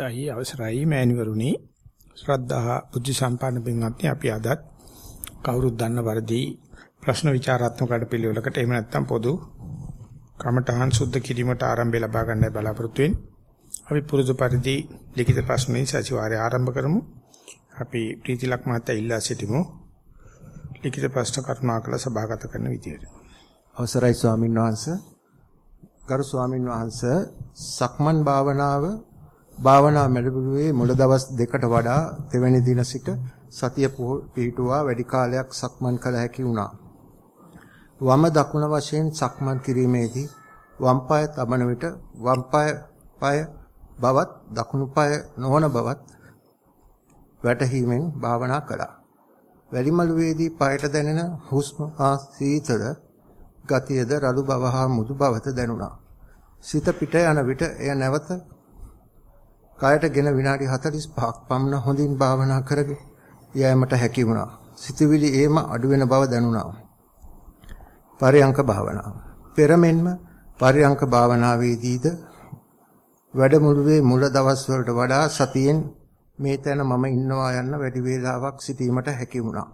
අවස්ථයි අවසරයි මෑණිවරුනි ශ්‍රද්ධා බුද්ධ සම්පන්න පින්වත්නි අපි අදත් කවුරුත් දන්න පරිදි ප්‍රශ්න විචාරාත්මක වැඩපිළිවෙලකට එහෙම නැත්නම් පොදු කමඨහන් සුද්ධ කිරීමට ආරම්භය ලබා ගන්නයි බලාපොරොත්තු වෙන්නේ. අපි පුරුදු පරිදි ලිඛිත ප්‍රශ්න වලින් සතිವಾರය ආරම්භ කරමු. අපි ප්‍රීතිලක් මහත්තයා ඉල්ලා සිටිමු. ලිඛිත ප්‍රශ්න කරුණාකර සභාගත කරන විදියට. අවසරයි ස්වාමින් වහන්සේ. ගරු ස්වාමින් වහන්සේ සක්මන් භාවනාව භාවනා මැඩපුවේ මුල දවස් දෙකට වඩා දෙවැනි දින සිට සතිය පිහිටුවා වැඩි කාලයක් සක්මන් කළ හැකි වුණා. වම දකුණ වශයෙන් සක්මන් කිරීමේදී වම් පාය තබන විට වම් පාය පාය බවත් දකුණු පාය නොවන බවත් වැටහීමෙන් භාවනා කළා. වැලිමලුවේදී පායට දැනෙන හුස්ම ආ සීතල ගතියද රළු බව හා මුදු බවත දැනුණා. සිත පිට යන විට එය නැවත කයටගෙන විනාඩි 45ක් පමණ හොඳින් භාවනා කරගෙන යෑමට හැකි වුණා. සිතවිලි ඒම අඩු වෙන බව දැනුණා. පරියංක භාවනාව. පෙරමෙන්ම පරියංක භාවනාවේදීද වැඩමුළුවේ මුල දවස් වලට වඩා සතියෙන් මේ තැන මම ඉන්නවා යන්න වැඩි වේලාවක් සිටීමට හැකි වුණා.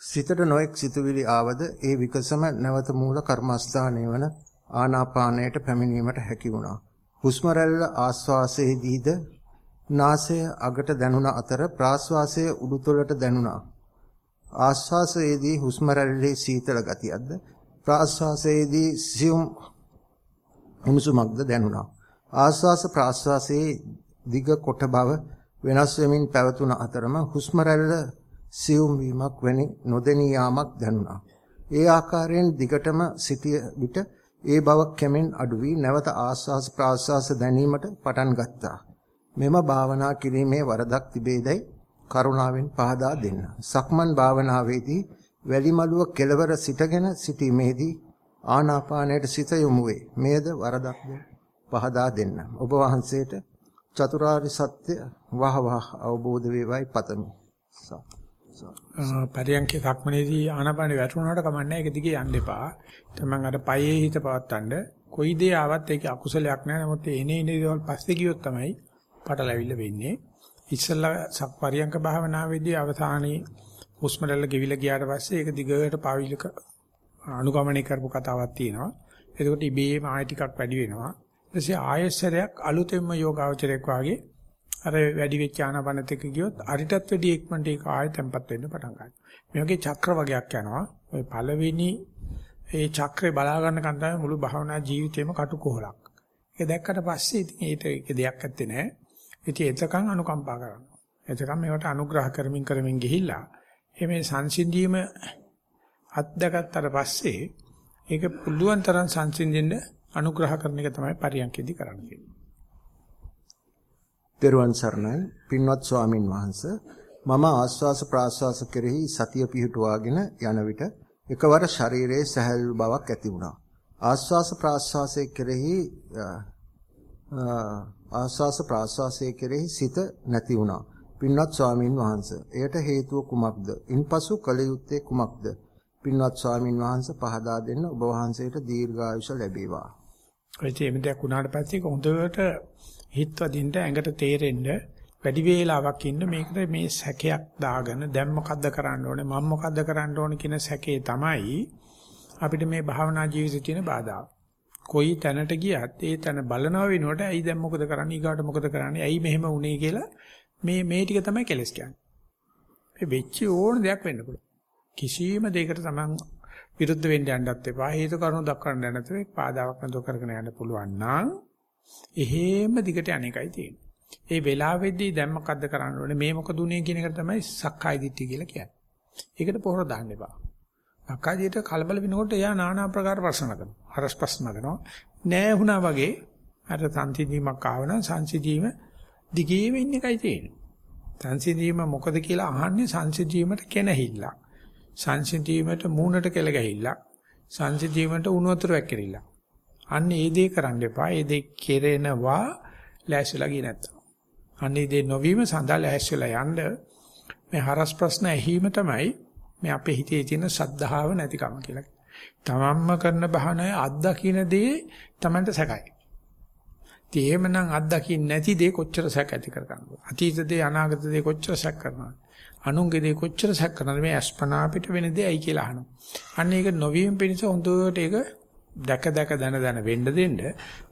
සිතට නොඑක් සිතුවිලි ආවද ඒ විකසම නැවත මූල කර්මස්ථානයේ වන ආනාපානයට පැමිණීමට හැකි වුණා. හුස්ම රැල්ල ආස්වාසයේදීද නාසය අගට දැනුණ අතර ප්‍රාශ්වාසයේ උඩුතලට දැනුණා. ආශ්වාසයේදී හුස්ම රැල්ලේ සීතල ගතියක්ද ප්‍රාශ්වාසයේදී සියුම් උණුසුමක්ද දැනුණා. ආශ්වාස ප්‍රාශ්වාසයේ දිග කොට බව වෙනස් වෙමින් පැවතුන අතරම හුස්ම රැල්ල සියුම් වීමක් වැනි නොදෙනී යාමක් දැනුණා. ඒ ආකාරයෙන් දිගටම සිටිය විට ඒ බව කැමෙන් අඩු වී නැවත ආස්වාස් ප්‍රාස්වාස දැනීමට පටන් ගත්තා. මෙම භාවනා කිරීමේ වරදක් තිබේදයි කරුණාවෙන් පහදා දෙන්න. සක්මන් භාවනාවේදී වැලිමලුව කෙලවර සිටගෙන සිටීමේදී ආනාපානයට සිත යොමු වේ. මෙයද වරදක්ද පහදා දෙන්න. ඔබ වහන්සේට චතුරාර්ය සත්‍ය වහ වහ අවබෝධ වේවායි පතමි. පරියන්කේ සක්මනේදී ආනාපානෙ වැටුණාට කමන්නේ ඒක දිගේ යන්න එපා. තමන් අර පයේ හිත පවත්තන්න කොයි දේ ආවත් ඒක අකුසලයක් නෑ. නමුත් එනේ එනේ දේවල් පස්සේ ගියොත් තමයි පටලැවිල්ල වෙන්නේ. ඉස්සල්ලා සක්පරියංක භාවනාවේදී අවසානයේ හුස්ම රැල්ල ගෙවිලා ගියාට පස්සේ ඒක දිගට පාවිලක අනුගමනය කරපු කතාවක් තියෙනවා. එතකොට ඉබේම ආය ටිකක් වැඩි වෙනවා. ඊටසේ ආයස්සරයක් අලුතෙන්ම යෝගාවචරයක් වාගේ අර වැඩි වෙච්ච ආනපනත් එක්ක ගියොත් අරිටත් වැඩි එක්මන්ට ඒක ආයෙ තැම්පත් වෙන්න පටන් ගන්නවා. මේ වගේ චක්‍ර වගේක් යනවා. ඔය පළවෙනි ඒ චක්‍රේ බලා ගන්නකන් තමයි මුළු භාවනා ජීවිතේම කටුකොහලක්. ඒක දැක්කට පස්සේ ඉතින් ඒක ඒක දෙයක් ඇත්තේ නැහැ. ඉතින් එතකන් අනුකම්පා කරනවා. එතකන් මේවට අනුග්‍රහ කරමින් කරමින් ගිහිල්ලා මේ සංසිඳීම අත්දැකත්තට පස්සේ ඒක පුළුවන් තරම් සංසිඳෙන්න අනුග්‍රහ කරන එක තමයි පරියන්කෙදි කරන්නේ. දරුවන් සරණයි පින්වත් ස්වාමින් වහන්සේ මම ආස්වාස ප්‍රාස්වාස කෙරෙහි සතිය පිහිටුවාගෙන යන විට එකවර ශරීරයේ සැහැල්ලු බවක් ඇති වුණා. ආස්වාස ප්‍රාස්වාසයේ කෙරෙහි ආස්වාස ප්‍රාස්වාසයේ කෙරෙහි සිත නැති වුණා. පින්වත් ස්වාමින් වහන්සේ එයට හේතුව කුමක්ද? ඉන්පසු කල යුත්තේ කුමක්ද? පින්වත් ස්වාමින් වහන්සේ පහදා දෙන්න ඔබ වහන්සේට දීර්ඝායුෂ ලැබේවා. ඔය තේමෙදයක් වුණාට පස්සේ හොඳට හිත වදින්න ඇඟට තේරෙන්න වැඩි වේලාවක් ඉන්න මේකට මේ සැකයක් දාගෙන දැන් මොකද්ද කරන්න ඕනේ මම මොකද්ද කරන්න ඕනේ කියන සැකේ තමයි අපිට මේ භාවනා ජීවිතේ තියෙන බාධා. කොයි තැනට ගියත් ඒ තැන බලනව වෙනකොට ඇයි දැන් මොකද කරන්නේ ඊගාට මොකද කරන්නේ ඇයි මෙහෙම වුනේ කියලා මේ මේ ටික තමයි කෙලස් කියන්නේ. මේ වෙච්ච ඕන දෙයක් වෙන්න පුළුවන්. කිසියම් දෙයකට තමන් විරුද්ධ වෙන්න යන්නත් එපා. හේතු කාරණා දක්වන්න යන්නත් එපා. පාදාවක් නතර කරගෙන යන්න පුළුවන් නම් එහෙම දිගට අනේකයි තියෙන්නේ. ඒ වෙලාවෙදී දැන් මොකද්ද කරන්න ඕනේ මේ මොකද උනේ කියන එක තමයි සක්කාය දිට්ඨිය කියලා කියන්නේ. ඒකට පොහොර දාන්න එපා. සක්කාය දිට්ඨිය කලබල වෙනකොට එයා নানা ආකාර ප්‍රශ්න කරනවා. හරස් ප්‍රශ්න කරනවා. නෑ වුණා වගේ අර සංසිඳීමක් ආවනම් සංසිඳීම දිගේම ඉන්න එකයි තියෙන්නේ. සංසිඳීම මොකද කියලා අහන්නේ සංසිඳීමට කෙනහිල්ලක්. සංසිඳීමට මූණට කෙල ගැහිල්ලක්. සංසිඳීමට උණු වතුර වැක්කිරිල්ලක්. අන්න ඒ දේ කරන්න එපා. ඒ දේ කෙරෙනවා ලෑස්තිලා ගියේ නැත්තම්. අන්න ඒ දේ නොවීම සඳහා ලෑස්තිලා යන්න මේ හරස් ප්‍රශ්න ඇහිම තමයි මේ අපේ හිතේ තියෙන සද්ධාව නැතිකම කියලා. තමන්ම කරන බහනය අත්දකින්න දේ තමන්ට සැකයි. ඉතින් එහෙමනම් අත්දකින්න නැති දේ කොච්චර සැක ඇති කර ගන්නවද? අතීත දේ අනාගත දේ කොච්චර සැක කරනවද? අනුන්ගේ දේ කොච්චර සැක කරනවද? මේ අස්පනා අපිට වෙන දෙයයි කියලා අහනවා. අන්න ඒක නොවීම පිණිස හොඳට ඒක දැක දැක දන දන වෙන්න දෙන්න.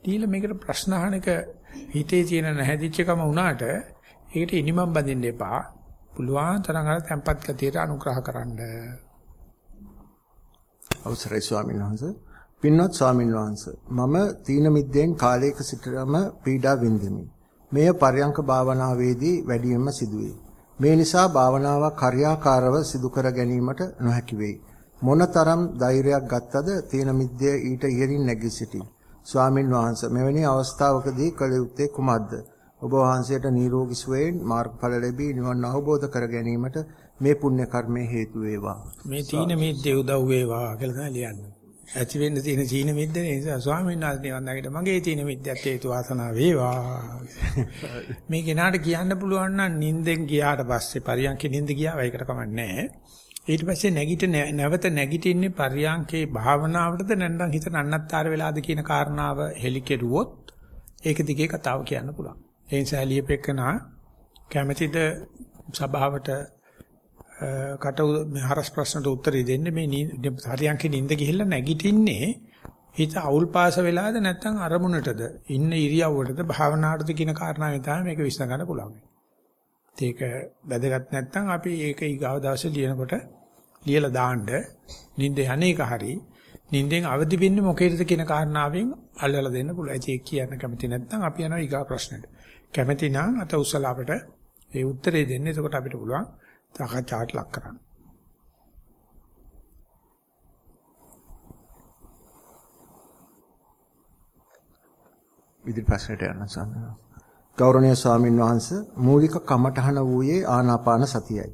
දීලා මේකට ප්‍රශ්න අහන එක හිතේ තියෙන නැහැදිච්චකම වුණාට ඒකට ඉනිමම් බඳින්න එපා. පුළුවන් තරම් අර tempat ගතියට අනුග්‍රහ කරන්න. අවසරයි ස්වාමීන් වහන්සේ. පින්වත් ස්වාමීන් වහන්සේ මම තීන මිද්දෙන් කාලයක සිටම පීඩා විඳෙමි. මෙය පර්යංක භාවනාවේදී වැඩියෙන්ම සිදුවේ. මේ නිසා භාවනාවක් හරියාකාරව සිදු කර ගැනීමට නොහැකි වෙයි. මොනතරම් ධෛර්යයක් ගත්තද තීන මිද්දේ ඊට ඉහළින් නැගී සිටි. ස්වාමින් වහන්සේ මෙවැනි අවස්ථාවකදී කළ යුත්තේ කුමක්ද? ඔබ වහන්සේට නිරෝගී සුවයෙන් මාර්ගඵල ලැබී නිවන් අවබෝධ කර ගැනීමට මේ පුණ්‍ය කර්මයේ හේතු වේවා. මේ තීන මිද්දේ උදව් වේවා කියලා තමයි ලියන්නේ. ඇති වෙන්න තියෙන තීන මිද්දේ නිසා ස්වාමීන් වහන්සේ නිවන් දකිට මගේ තීන මිද්දත් හේතු වාසනාව වේවා. මේ කෙනාට කියන්න පුළුවන් නම් නිින්දෙන් ගියාට පස්සේ පරියන්කේ නිින්ද ගියා ඒකට කමක් නැහැ. ඊට පස්සේ නැගිට නැවත නැගිටින්නේ පරියන්කේ භාවනාවටද නැත්නම් හිත නන්නත්තර වෙලාද කියන කාරණාව හෙලිකෙරුවොත් ඒක දිගේ කතාව කියන්න පුළුවන්. ඒ නිසා ලියපෙකනා කැමැතිද සභාවට කට හරස් ප්‍රශ්නට උත්තරي දෙන්න මේ හරියන්කේ නිින්ද ගිහිල්ලා නැගිටින්නේ හිත අවුල් පාස වෙලාද නැත්නම් අරමුණටද ඉන්න ඉරියව්වටද භාවනාවටද කියන කාරණාවෙන් තමයි මේක විශ්ල ගන්න පුළුවන්. ඒක වැදගත් නැත්නම් අපි ඒක ඊගාව දවසේ ලියනකොට ලියලා දාන්න නිින්ද යන්නේක හරි නිින්දෙන් අවදි වෙන්නේ මොකේද කියන කාරණාවෙන් අල්ලලා දෙන්න පුළුවන්. ඒක කියන්න කැමති නැත්නම් අපි යනවා ඊගා ප්‍රශ්නෙට. කැමති නම් අත උස්සලා අපිට ඒ උත්තරේ දෙන්න. එතකොට අපිට පුළුවන් සාකච්ඡාවට ලක් කරන්න. විදි ප්‍රශ්නට යන්න සම්මත. ගෞරවනීය ස්වාමින් වහන්සේ මූලික කමඨහන වූයේ ආනාපාන සතියයි.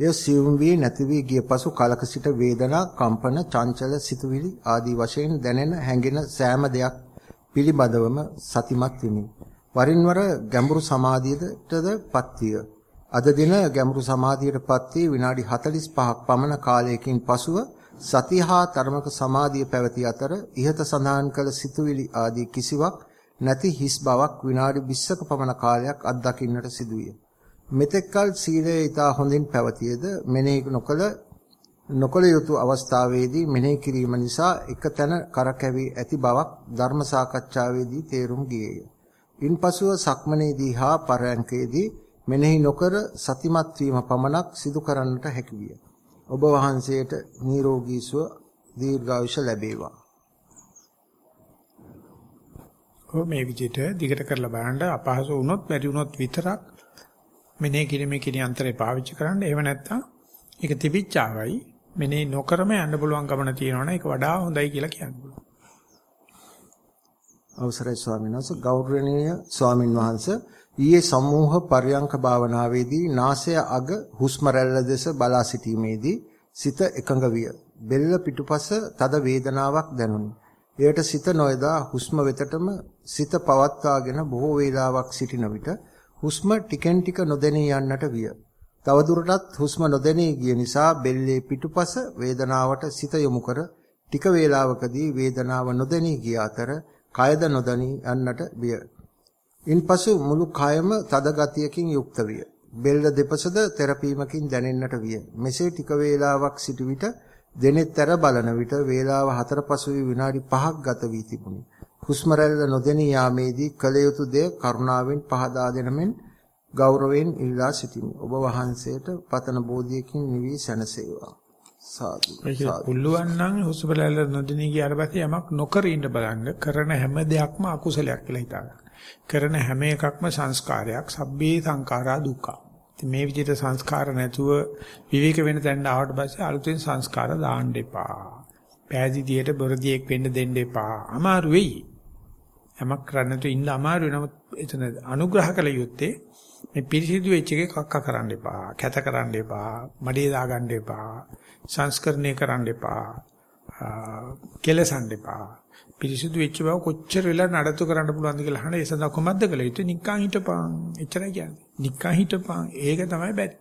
එය සියුම් වී නැති වී ගිය පසු කලක සිට වේදනා, කම්පන, චංචල සිතුවිලි ආදී වශයෙන් දැනෙන හැඟෙන සෑම දෙයක් පිළිබඳවම සතිමත් වෙමි. වරින් වර ගැඹුරු සමාධියටද පත්විය. අද දින ගැඹුරු සමාධියටපත් වී විනාඩි 45ක් පමණ කාලයකින් පසුව සතිහා තරමක සමාධිය පැවති අතර ඉහත සඳහන් කළ සිතුවිලි ආදී කිසිවක් නැති හිස් බවක් විනාඩි 20ක පමණ කාලයක් අත්දකින්නට සිදුවිය. මෙතෙක්කල් සීලය ඊතා හොඳින් පැවතියද මෙනෙහි නොකළ නොකළ යුතු අවස්ථාවේදී මෙනෙහි කිරීම නිසා එකතැන කරකැවි ඇති බවක් ධර්ම සාකච්ඡාවේදී තේරුම් ගියේය. ඉන්පසුව සක්මනේදී හා පරයන්කේදී මෙනෙහි නොකර සතිමත් වීම පමණක් සිදු කරන්නට හැකි විය. ඔබ වහන්සේට නිරෝගී සුව දීර්ඝායුෂ ලැබේවා. ඔව් මේ විදිහට දිගට කරලා බලන්න අපහසු වුණොත් බැරි වුණොත් විතරක් මෙනෙහි කිරීමේ කිරි අන්තරේ පාවිච්චි කරන්න. එහෙම නැත්නම් ඒක තිබිච්චාවයි මෙනෙහි නොකරම යන්න පුළුවන් ගමන තියෙනවනේ ඒක වඩා හොඳයි කියලා කියන්න පුළුවන්. අවසරයි ස්වාමීන් වහන්සේ ගෞරවනීය ස්වාමින් වහන්සේ ඊයේ සමූහ පර්යංක භාවනාවේදී නාසය අග හුස්ම රැල්ල දෙස බලා සිටීමේදී සිත එකඟ විය. බෙල්ල පිටුපස තද වේදනාවක් දැනුනි. එයට සිත නොයදා හුස්ම වෙතටම සිත පවත්වාගෙන බොහෝ වේලාවක් සිටින විට හුස්ම ටිකෙන් ටික නොදැනී යන්නට විය. තවදුරටත් හුස්ම නොදැනී ගිය නිසා බෙල්ලේ පිටුපස වේදනාවට සිත යොමු කර ටික වේලාවකදී වේදනාව නොදැනී ගිය අතර කයද නොදැනී යන්නට විය. ඉන්පසු මුළු කයම තද ගතියකින් යුක්ත විය. බෙල්ල දෙපසද තෙරපීමකින් දැනෙන්නට විය. මෙසේ ටික වේලාවක් සිටි විට දෙනෙත්තර බලන විට වේලාව හතර පසු විනාඩි 5ක් ගත වී තිබුණි. හුස්ම රැල්ල නොදෙනී යාමේදී කල යුතු දේ කරුණාවෙන් පහදා දෙනමෙන් ගෞරවයෙන් ඉල්ලා සිටිමි. ඔබ වහන්සේට පතන බෝධියකින් නිවි සැනසේවා. සාදු. පුළුවන් නම් හුස්ම රැල්ල නොදෙනී ගියාට පස්සේ යමක් නොකර ඉන්න බලන්න. කරන හැම දෙයක්ම අකුසලයක් කියලා හිතා ගන්න. කරන හැම එකක්ම සංස්කාරයක් සබ්බේ සංඛාරා දුක්ඛ. ඉතින් මේ විදිහට සංස්කාර නැතුව විවේක වෙන තැනට ආවට පස්සේ අලුතෙන් සංස්කාර දාන්න එපා. පෑදීදියට බොරදියෙක් වෙන්න දෙන්න එපා. අමාරු වෙයි. යමක් කරන්න තු ඉන්න අමාරු නමුත් එතන අනුග්‍රහ කළ යුත්තේ මේ පිරිසිදු වෙච්ච එකේ කක්ක කරන්න එපා. කැත කරන්න එපා. මඩේ දාගන්න එපා. සංස්කරණය කරන්න එපා. කෙලසන්න එපා. පිරිසුදු වෙච්ච බව කොච්චර වෙලා නඩත්තු කරන්න පුළුවන්ද කියලා අහන ඒ සඳහා කොහොමද කළ යුත්තේ නික්කන් හිටපන් එච්චරයි කියන්නේ නික්කන් හිටපන් ඒක තමයි බැරි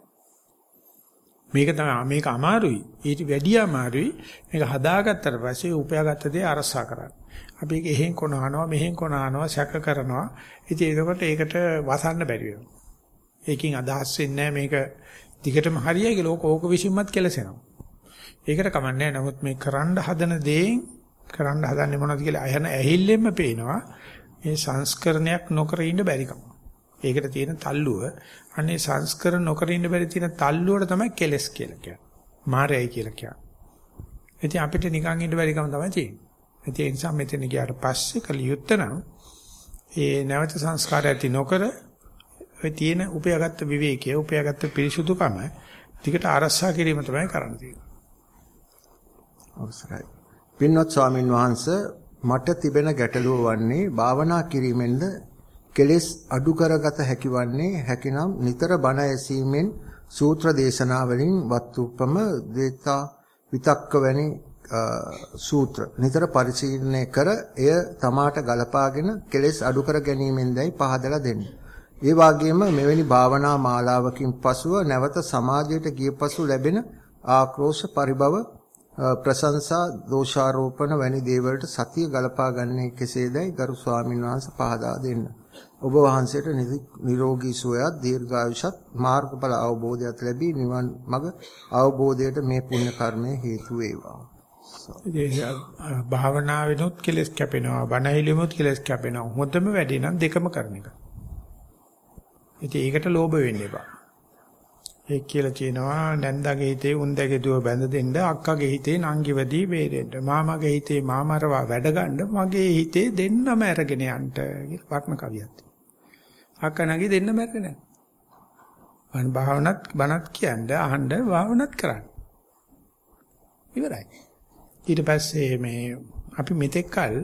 මේක තමයි මේක අමාරුයි. ඊට වැඩිය අමාරුයි. මේක හදාගත්තට පස්සේ උපයාගත්ත දේ අරසා කරන්න. අපි ඒක එහෙන් කොනහනවා මෙහෙන් කොනහනවා සැක කරනවා. ඉතින් ඒකට ඒකට වසන්න බැරි වෙනවා. ඒකෙන් අදහස් වෙන්නේ මේක දිගටම හරියයි කියලා ඕක ඕක විසින්මත් කෙලසෙනවා. ඒකට කමන්නේ නමුත් මේ කරන්න හදන දේෙන් කරන්න හදන්නේ මොනවද කියලා අයන ඇහිල්ලෙන්න පේනවා. මේ සංස්කරණයක් නොකර ඉන්න බැරිකම. ඒකට තියෙන තල්ලුව අනේ සංස්කරණ නොකර ඉන්න බැරි තියෙන තල්ලුවට තමයි කෙලස් කියලා කියන්නේ. මායයි කියලා කියන්නේ. ඉතින් අපිට නිකන් ඉන්න බැරිකම තමයි තියෙන්නේ. ඒ නිසා මෙතන ගියාට පස්සේ කලියුත්තනම් ඒ නැවත සංස්කාර ඇති නොකර ඔය තියෙන උපයාගත්ත විවේකය, උපයාගත්ත පිරිසුදුකම ටිකට ආරක්ෂා කිරීම තමයි කරන්න තියෙන්නේ. අවසරයි. පින්වත් ස්වාමින් වහන්සේ මට තිබෙන ගැටලුව වන්නේ භාවනා කිරීමෙන්ද කෙලෙස් අඩු කරගත හැකිවන්නේ හැකිනම් නිතර බණ ඇසීමෙන් සූත්‍ර දේශනා වලින් වත්තුප්පම දේතා විතක්ක වැනි සූත්‍ර නිතර පරිශීලනය කර එය තමාට ගලපාගෙන කෙලෙස් අඩු කර ගැනීමෙන්දයි පහදලා දෙන්නේ. ඒ වගේම මෙවැනි භාවනා මාලාවකින් පසුව නැවත සමාජයට ගිය පසු ලැබෙන ආක්‍රෝෂ පරිභව ප්‍රශංසා දෝෂාරෝපණ වැනි දේවල්ට සතිය ගලපා ගන්නේ කෙසේදයි ගරු ස්වාමීන් වහන්සේ පහදා දෙන්න. ඔබ වහන්සේට නිරෝගී සුවයත් දීර්ඝායුෂත් මාර්ගඵල අවබෝධයත් ලැබී නිවන් මඟ අවබෝධයට මේ පුණ්‍ය කර්මය හේතු වේවා. භාවනාවෙනොත් කෙලස් කැපෙනවා බණහිලිමුත් කෙලස් කැපෙනවා හොඳම වැඩේ නම් දෙකම කරන එක. ඉතින් ඒකට ලෝභ වෙන්න එපා. ඒ කියලා කියනවා නැන්දාගේ හිතේ උන්දගේ දුව බැඳ දෙන්න අක්කගේ හිතේ නංගිවදී වේදෙන්න මාමගේ හිතේ මාමරවා වැඩ ගන්න මගේ හිතේ දෙන්නම අරගෙන යන්න කියලා වර්ණ කවියක් අක්කනගේ දෙන්න මැරෙන්නේ නැහැ. වන් භාවනත් බණත් කියන්නේ අහන්න භාවනත් කරන්න. ඉවරයි. ඊට පස්සේ මේ අපි මෙතෙක් කල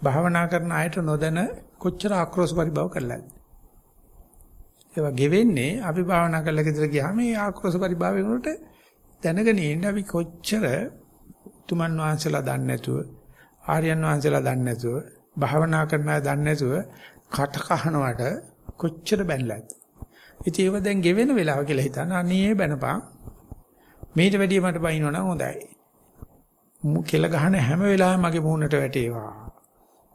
භාවනා කරන අයට නොදැන කොච්චර ආක්‍රෝෂ පරිභව කළාද? ඒවා ගෙවෙන්නේ අපි භාවනා කරලා ගෙදර ගියාම මේ ආක්‍රෝෂ පරිභවයෙන් වලට දැනගෙන ඉන්න අපි කොච්චර තුමන් වහන්සේලා දන්නේ නැතුව ආර්යයන් වහන්සේලා දන්නේ නැතුව භාවනා කරන අය දන්නේ නැතුව කට කහනවට කොච්චර බැනලාද? ඉතින් ඒව දැන් ගෙවෙන වෙලාව කියලා හිතන අනේ බැනපන්. මේට වැඩිය මට බයිනවනම් හොඳයි. මු කෙල ගහන හැම වෙලාවෙම මගේ මූණට වැටේවා.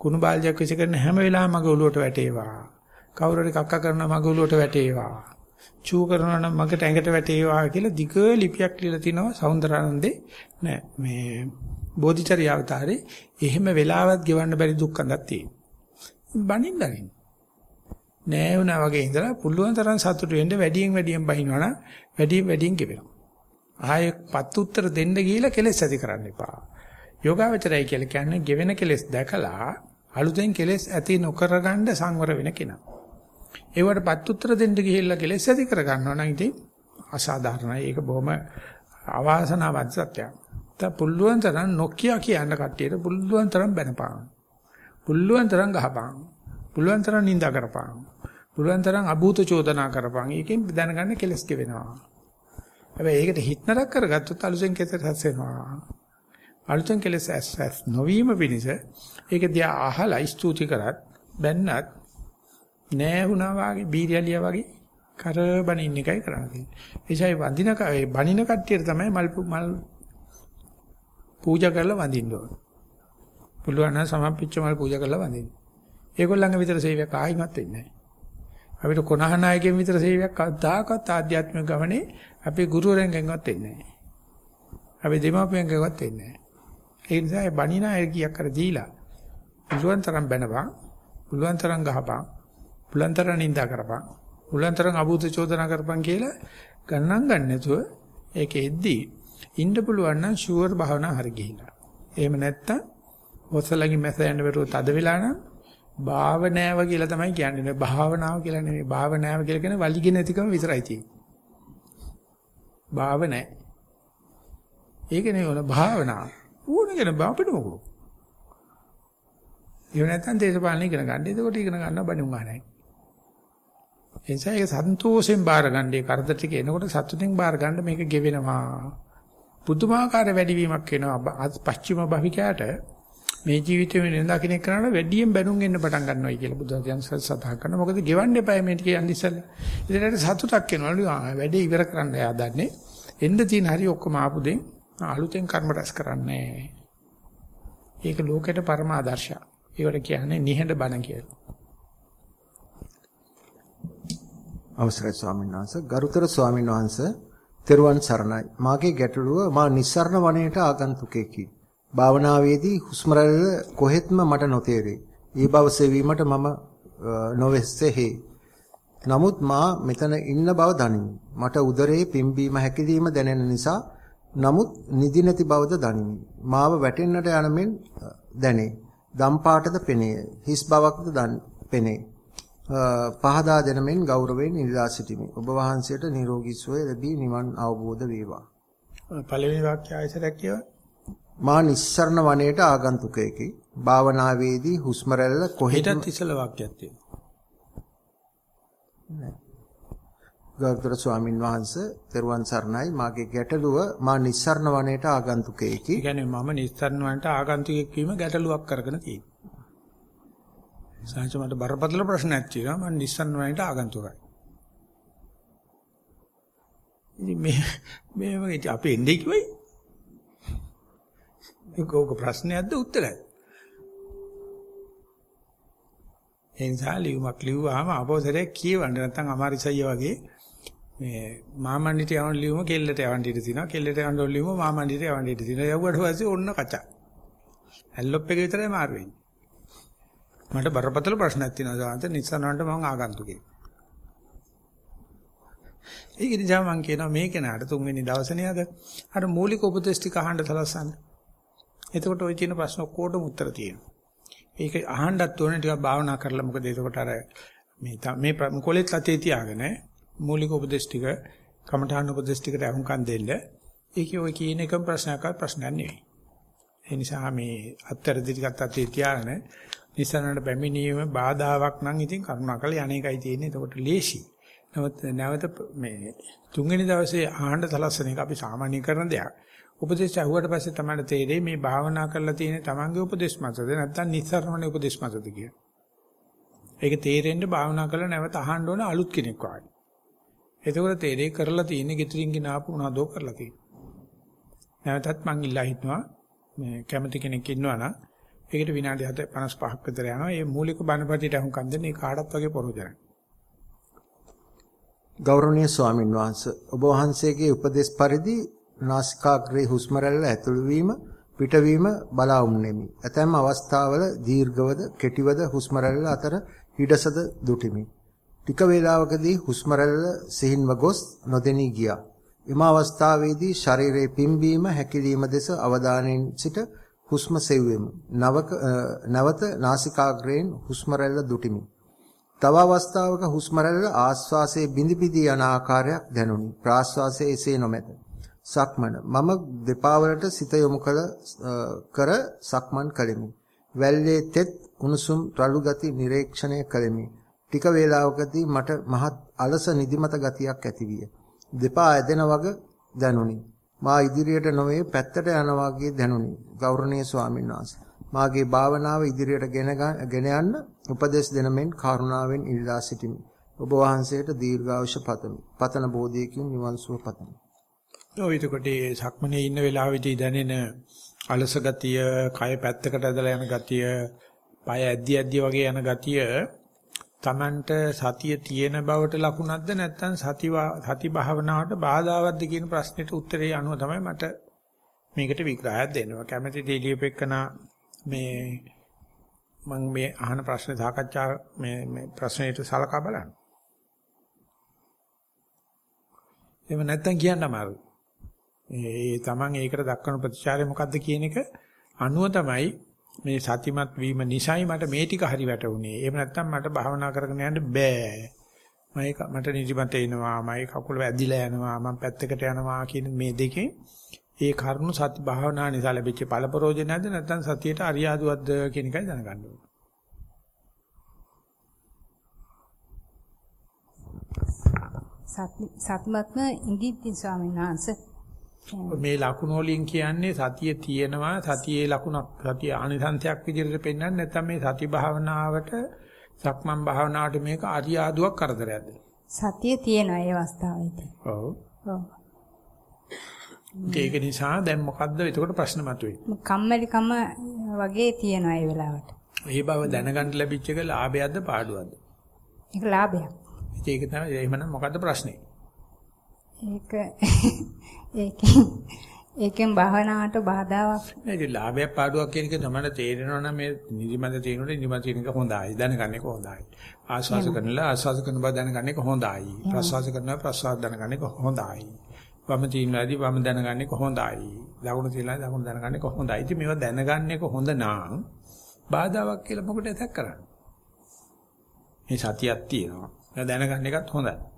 කුණු බාල්දියක් විසි කරන හැම වෙලාවෙම මගේ ඔළුවට වැටේවා. කවුරු හරි කක්ක කරනවා මගේ ඔළුවට වැටේවා. චූ කරනවා නම් මගේ ඇඟට වැටේවා කියලා දිග ලිපියක් ලියලා තිනවා සෞන්දරානන්දේ නෑ මේ බෝධිචර්ය අවතාරේ එහෙම වෙලාවක් ගෙවන්න බැරි දුක්ඛඳක් තියෙනවා. බණින්න දරින්න. නෑ වුණා වගේ ඉඳලා පුළුවන් තරම් සතුටු වෙන්න වැඩියෙන් වැඩියෙන් බහිනවනම් වැඩියෙන් වැඩියෙන් ගෙවෙනවා. ආයේ පත් උත්තර දෙන්න ගිහිලා කෙලෙස් ඇති කරන්න එපා. යෝගාවචරයි කියලා කියන්නේ ගෙවෙන කෙලෙස් දැකලා අලුතෙන් කෙලෙස් ඇති නොකර ගන්න සංවර වෙන කෙනා. ඒවට පත් උත්තර දෙන්න ගිහිල්ලා කෙලෙස් ඇති කර ගන්නවා නම් ඉතින් අසාධාරණයි. ඒක බොහොම අවාසනාවත් සත්‍යයක්. තා පුළුවන් තරම් නොකිය කියන්න කට්ටියට පුළුවන් තරම් බැනපාන. පුළුවන් තරම් ගහපාන. පුළුවන් තරම් නිඳා කරපාන. පුළුවන් තරම් අභූත චෝදනා කරපන්. ඒකෙන් දැනගන්න කෙලස් කෙවෙනවා. හැබැයි ඒකට හිටනරක් කරගත්තොත් අලුතෙන් කෙලස් රැස් වෙනවා. අලුතෙන් කෙලස් රැස් නොවීම පිණිස ඒක දිහා අහලා ස්තුති කරත් බැන්නත් නෑ වුණා වගේ බීරියලියා වගේ කරබනින්න එකයි කරන්නේ. ඒසයි වඳින ඒ බනින කට්ටියට තමයි මල් මල් පූජා කරලා වඳින්න ඕන. පුළුවන් නම් සමප්පිච්ච මල් පූජා කරලා වඳින්න. ඒගොල්ලන්ගේ විතර සේවයක් ආයිමත් වෙන්නේ නැහැ. අපිට කොනහන අයගෙන් විතර සේවයක් කවදාකවත් ආධ්‍යාත්මික ගමනේ අපේ ගුරුවරයන්ගෙන්වත් වෙන්නේ නැහැ. අපි දෙමාපියන්ගෙන්වත් වෙන්නේ නැහැ. ඒ නිසා ඒ බණින අය කියක් කර දීලා පුළුවන් තරම් බැනපන්, පුළුවන් තරම් ගහපන්, පුළුවන් තරම් නිඳා කරපන්, පුළුවන් තරම් අභූත චෝදනා කරපන් කියලා ගණන් ගන්න නැතුව ඒක එද්දී ඉන්න පුළුවන් නම් ෂුවර් භාවනා හරි ගිහිලා. එහෙම නැත්තම් ඔසලගේ මැස යන බැරුව තද වෙලා නම් භාවනාව කියලා තමයි කියන්නේ. භාවනාව කියලා නෙමෙයි. භාවනාව කියලා කියන්නේ වලිගෙ නැතිකම විතරයි තියෙන්නේ. භාව නැහැ. ඒක නෙවෙයි භාවනාව. ඌනගෙන අපිට මොකෝ. ඒ නැත්තම් දේශපාලන ඉගෙන ගන්න. එතකොට ඉගෙන ගන්න බණුන් අහන්නේ. ඒ නිසා ඒක සන්තෝෂෙන් බාර ගන්න. ඒ කරදර ටික එනකොට සතුටින් බාර ගන්න මේක ගෙවෙනවා. පුදුමාකාර වැඩිවීමක් වෙනවා. පස්චිම භවිකයට මේ ජීවිතේ වෙන දකින්න කරනට වැඩියෙන් බැනුම් එන්න පටන් ගන්නවායි කියලා බුදුදහම සඳහන් කරනවා. මොකද ගෙවන්න එපා මේ ටික යන්න ඉස්සෙල්ලා. ඉතින් සතුටක් එනවලු වැඩේ ඉවර කරන්න හදන්නේ. එන්න තියෙන හරි ඔක්කොම ආපු දෙන් අලුතෙන් කර්ම රැස් කරන්නේ ඒක ලෝකෙට පරම ආදර්ශයක්. ඒවට කියන්නේ නිහඬ බණ කියලා. අවසරයි ස්වාමීන් වහන්සේ ගරුතර ස්වාමීන් වහන්සේ තෙරුවන් සරණයි. මාගේ ගැටලුව මා නිස්සරණ වනයේට ආගන්තුකෙකි. භාවනාවේදී හුස්ම කොහෙත්ම මට නොතේරේ. ඒ බව සෙවීමට මම නොවෙස්සෙහි. නමුත් මා මෙතන ඉන්න බව දනිමි. මට උදරයේ පිම්බීම හැකිලිම දැනෙන නිසා නමුත් නිදි නැති බවද දනිමි. මාව වැටෙන්නට යන මෙන් දැනේ. දම් පාටද පෙනේ. හිස් බවක්ද පෙනේ. පහදා දෙන මෙන් ගෞරවයෙන් ඉල්ලා සිටිමි. ඔබ වහන්සේට නිරෝගී සුවය ලැබී නිවන් අවබෝධ වේවා. පළවෙනි වාක්‍ය ආයතරයක් කියව. මා නිස්සරණ වනයේට ආගන්තුකයෙකි. භාවනාවේදී හුස්ම රැල්ල කොහෙටත් ඉසල වාක්‍යයක් තියෙනවා. ගෞතම ස්වාමින් වහන්සේ තෙරුවන් සරණයි මාගේ ගැටලුව මා නිස්සරණ වනයේට ආගන්තුකයෙකි. ඒ කියන්නේ මම නිස්සරණ වනට ආගන්තුකයෙක් වීම ගැටලුවක් කරගෙන තියෙනවා. සාංශ මට බරපතල ප්‍රශ්නයක් තියෙනවා මම නිස්සරණ වනට ආගන්තුකයි. ඉතින් මේ මේ වගේ අපි එන්නේ කිව්වයි. ඒක ඕක ප්‍රශ්නයක්ද උත්තරයි. ඒ නිසා ලියුමක් ලිව්වහම අපෝසරේ කියවන්න නැත්නම් අමාරිසయ్య වගේ. මේ මාමණ්ඩිට යවන ලියුම කෙල්ලට යවන්න ඉඩ තියෙනවා. කෙල්ලට යවන ලියුම මාමණ්ඩිට යවන්න ඉඩ තියෙනවා. යවුවට පස්සේ ඔන්න කචා. ඇල්ලොප් එක විතරයි මාරු වෙන්නේ. මට බරපතල ප්‍රශ්නයක් තියෙනවා සාන්ත. නිස්සනන්ට මම ආගන්තුකෙක්. ඒක නිසා මම කියනවා මේ කෙනාට තුන්වෙනි දවසේ නේද? අර මූලික උපදේශ ටික අහන්න සලස්සන්න. එතකොට ওই තියෙන ප්‍රශ්න ඔක්කොටම උත්තර තියෙනවා. ඒක අහන්නත් ඕනේ ටිකක් භාවනා කරලා මොකද එතකොට අර මේ මේ කොලෙත් අතේ තියාගෙන මූලික උපදේශ ටික කමඨාන උපදේශ ටිකට අහුම්කම් දෙන්න. ඒකේ ওই කියන එකම ප්‍රශ්නයක් ප්‍රශ්නයක් නෙවෙයි. ඒ නිසා මේ අත්තරදි ටිකත් අතේ තියාගෙන නිසනට පැමිණීම බාධාවක් නම් ඉතින් කරුණාකරලා යන්නේකයි තියෙන්නේ. එතකොට ලේසි. නමුත් නැවත මේ තුන්වෙනි දවසේ ආහඬ සලස්සන එක අපි සාමාන්‍ය කරන දෙයක්. උපදේශ ඇහුවට පස්සේ තමයි තේරෙන්නේ මේ භාවනා කරලා තියෙන තමන්ගේ උපදේශ මතද නැත්නම් නිස්සරණේ උපදේශ මතද කියලා. ඒක තේරෙන්න භාවනා කරලා නැවත අහන්න ඕන අලුත් කෙනෙක් වගේ. එතකොට තේරෙයි කරලා තියෙන්නේ gitirin gina ආපු මොනවදෝ කරලා තියෙන්නේ. නැවතත් මං ඉල්ලා හිටනවා මේ කැමති කෙනෙක් ඉන්නවා නම් ඒකට විනාඩි 55ක් විතර යනවා. මේ මූලික බණපටිට අහුම්කම් දෙන්න ඒ කාටත් වගේ පොරොජනයි. ගෞරවනීය ස්වාමින් වහන්සේ ඔබ වහන්සේගේ උපදේශ පරිදි නාසිකාග්‍රේ හුස්ම රැල්ල ඇතුළු වීම පිටවීම බලා උන්නේමි. ඇතැම් අවස්ථාවල දීර්ඝවද කෙටිවද හුස්ම රැල්ල අතර හිඩසද දුටිමි. ටික වේලාවකදී හුස්ම රැල්ල සිහින්ව ගොස් නොදෙනී ගියා. එම අවස්ථාවේදී ශරීරයේ පිම්බීම හැකිලිම දෙස අවධානයෙන් සිට හුස්ම සෙව්වෙමු. නවක නැවත නාසිකාග්‍රයෙන් හුස්ම රැල්ල දුටිමි. තව අවස්ථාවක හුස්ම රැල්ල ආශ්වාසයේ බිඳි බිඳි යන ආකාරයක් දැනුනි. ප්‍රාශ්වාසයේ එසේ නොමැත. සක්මන මම දෙපා වලට සිත යොමු කළ කර සක්මන් කළෙමි. වැල්ලේ තෙත් උණුසුම් රළු ගති නිරීක්ෂණය කළෙමි. ටික වේලාවකදී මට මහත් අලස නිදිමත ගතියක් ඇතිවිය. දෙපා ඇදෙන වග දැනුනි. මා ඉදිරියට නොවේ පැත්තට යනවා වගේ දැනුනි. ගෞරවනීය ස්වාමීන් වහන්සේ. මාගේ භාවනාව ඉදිරියට ගෙන යන්න උපදෙස් දෙන මෙන් කරුණාවෙන් ඉල්ලා සිටිමි. ඔබ වහන්සේට දීර්ඝායුෂ පතමි. පතන බෝධියකින් නිවන් සුව පතමි. ඔය එතකොට සක්මනේ ඉන්න වෙලාවෙදී දැනෙන අලස ගතිය, කය පැත්තකට ඇදලා යන ගතිය, පය ඇද්දි ඇද්දි වගේ යන ගතිය Tamanට සතිය තියෙන බවට ලකුණක්ද නැත්නම් සති සති භාවනාවට බාධාවත්ද කියන ප්‍රශ්නෙට උත්තරේ අනුව තමයි මට මේකට විග්‍රහයක් දෙන්නවා. කැමැති දීලියපෙකන මේ මම මේ අහන ප්‍රශ්න සාකච්ඡා මේ මේ ප්‍රශ්නෙට සලකා බලන්න. එහෙම නැත්නම් කියන්න අමාරුයි. ඒ තමන් ඒකට දක්වන ප්‍රතිචාරය මොකද්ද කියන එක අනුව තමයි මේ සතිමත් වීම නිසයි මට මේ ටික හරි වැටුනේ. එහෙම නැත්නම් මට භාවනා කරගෙන යන්න බෑ. මම මට නිදිමත එනවා, මම කකුල වැදිලා යනවා, මම පැත්තකට යනවා කියන මේ දෙකෙන් ඒ කරුණු සති භාවනා නිසා ලැබිච්ච පළපරෝජනයක්ද නැත්නම් සතියට අරියාදුවක්ද කියන එකයි දැනගන්න ඕනේ. සත්මත්ම ඉන්දිත්‍ය ස්වාමීන් වහන්සේ මේ ලකුණු වලින් කියන්නේ සතිය තියෙනවා සතියේ ලකුණක් සතිය ආනිසංශයක් විදිහට පෙන්වන්නේ නැත්නම් මේ සති භාවනාවට සක්මන් භාවනාවට මේක අරියාදුවක් කරදරයක්ද සතිය තියෙනවා ඒ අවස්ථාවේදී ඔව් ඔව් ඒක නිසා දැන් මොකද්ද එතකොට ප්‍රශ්න මතුවේ. කම්මැලිකම වගේ තියෙනවා ඒ වෙලාවට. ඒ බව දැනගන්න ලැබිච්ච එක ලාභයක්ද පාඩුවක්ද? ඒක ලාභයක්. ඒක තමයි එහෙමනම් මොකද්ද ප්‍රශ්නේ? ඒක ඒකෙන් ඒකෙන් භාවනාවට බාධාවක්. නෑ ඉතින් ලාභයක් පාඩුවක් කියන එක තමයි තේරෙනවා නම් මේ නිදිමත තියෙනකොට නිදිමත තියෙන එක හොඳයි. දැනගන්න එක හොඳයි. ආස්වාස කරනලා ආස්වාස කරන බව දැනගන්න එක හොඳයි. ප්‍රසවාස කරනවා ප්‍රසවාස දැනගන්න එක හොඳයි. වම තියෙනවාදී වම දැනගන්න එක හොඳයි. දකුණු තියෙනවා දකුණු දැනගන්න එක හොඳයි. ඉතින් මේවා දැනගන්න එක හොඳ නම් බාධාවක් කියලා මොකටද ඇතක් කරන්නේ? මේ සතියක් තියෙනවා. ඒක දැනගන්න එකත් හොඳයි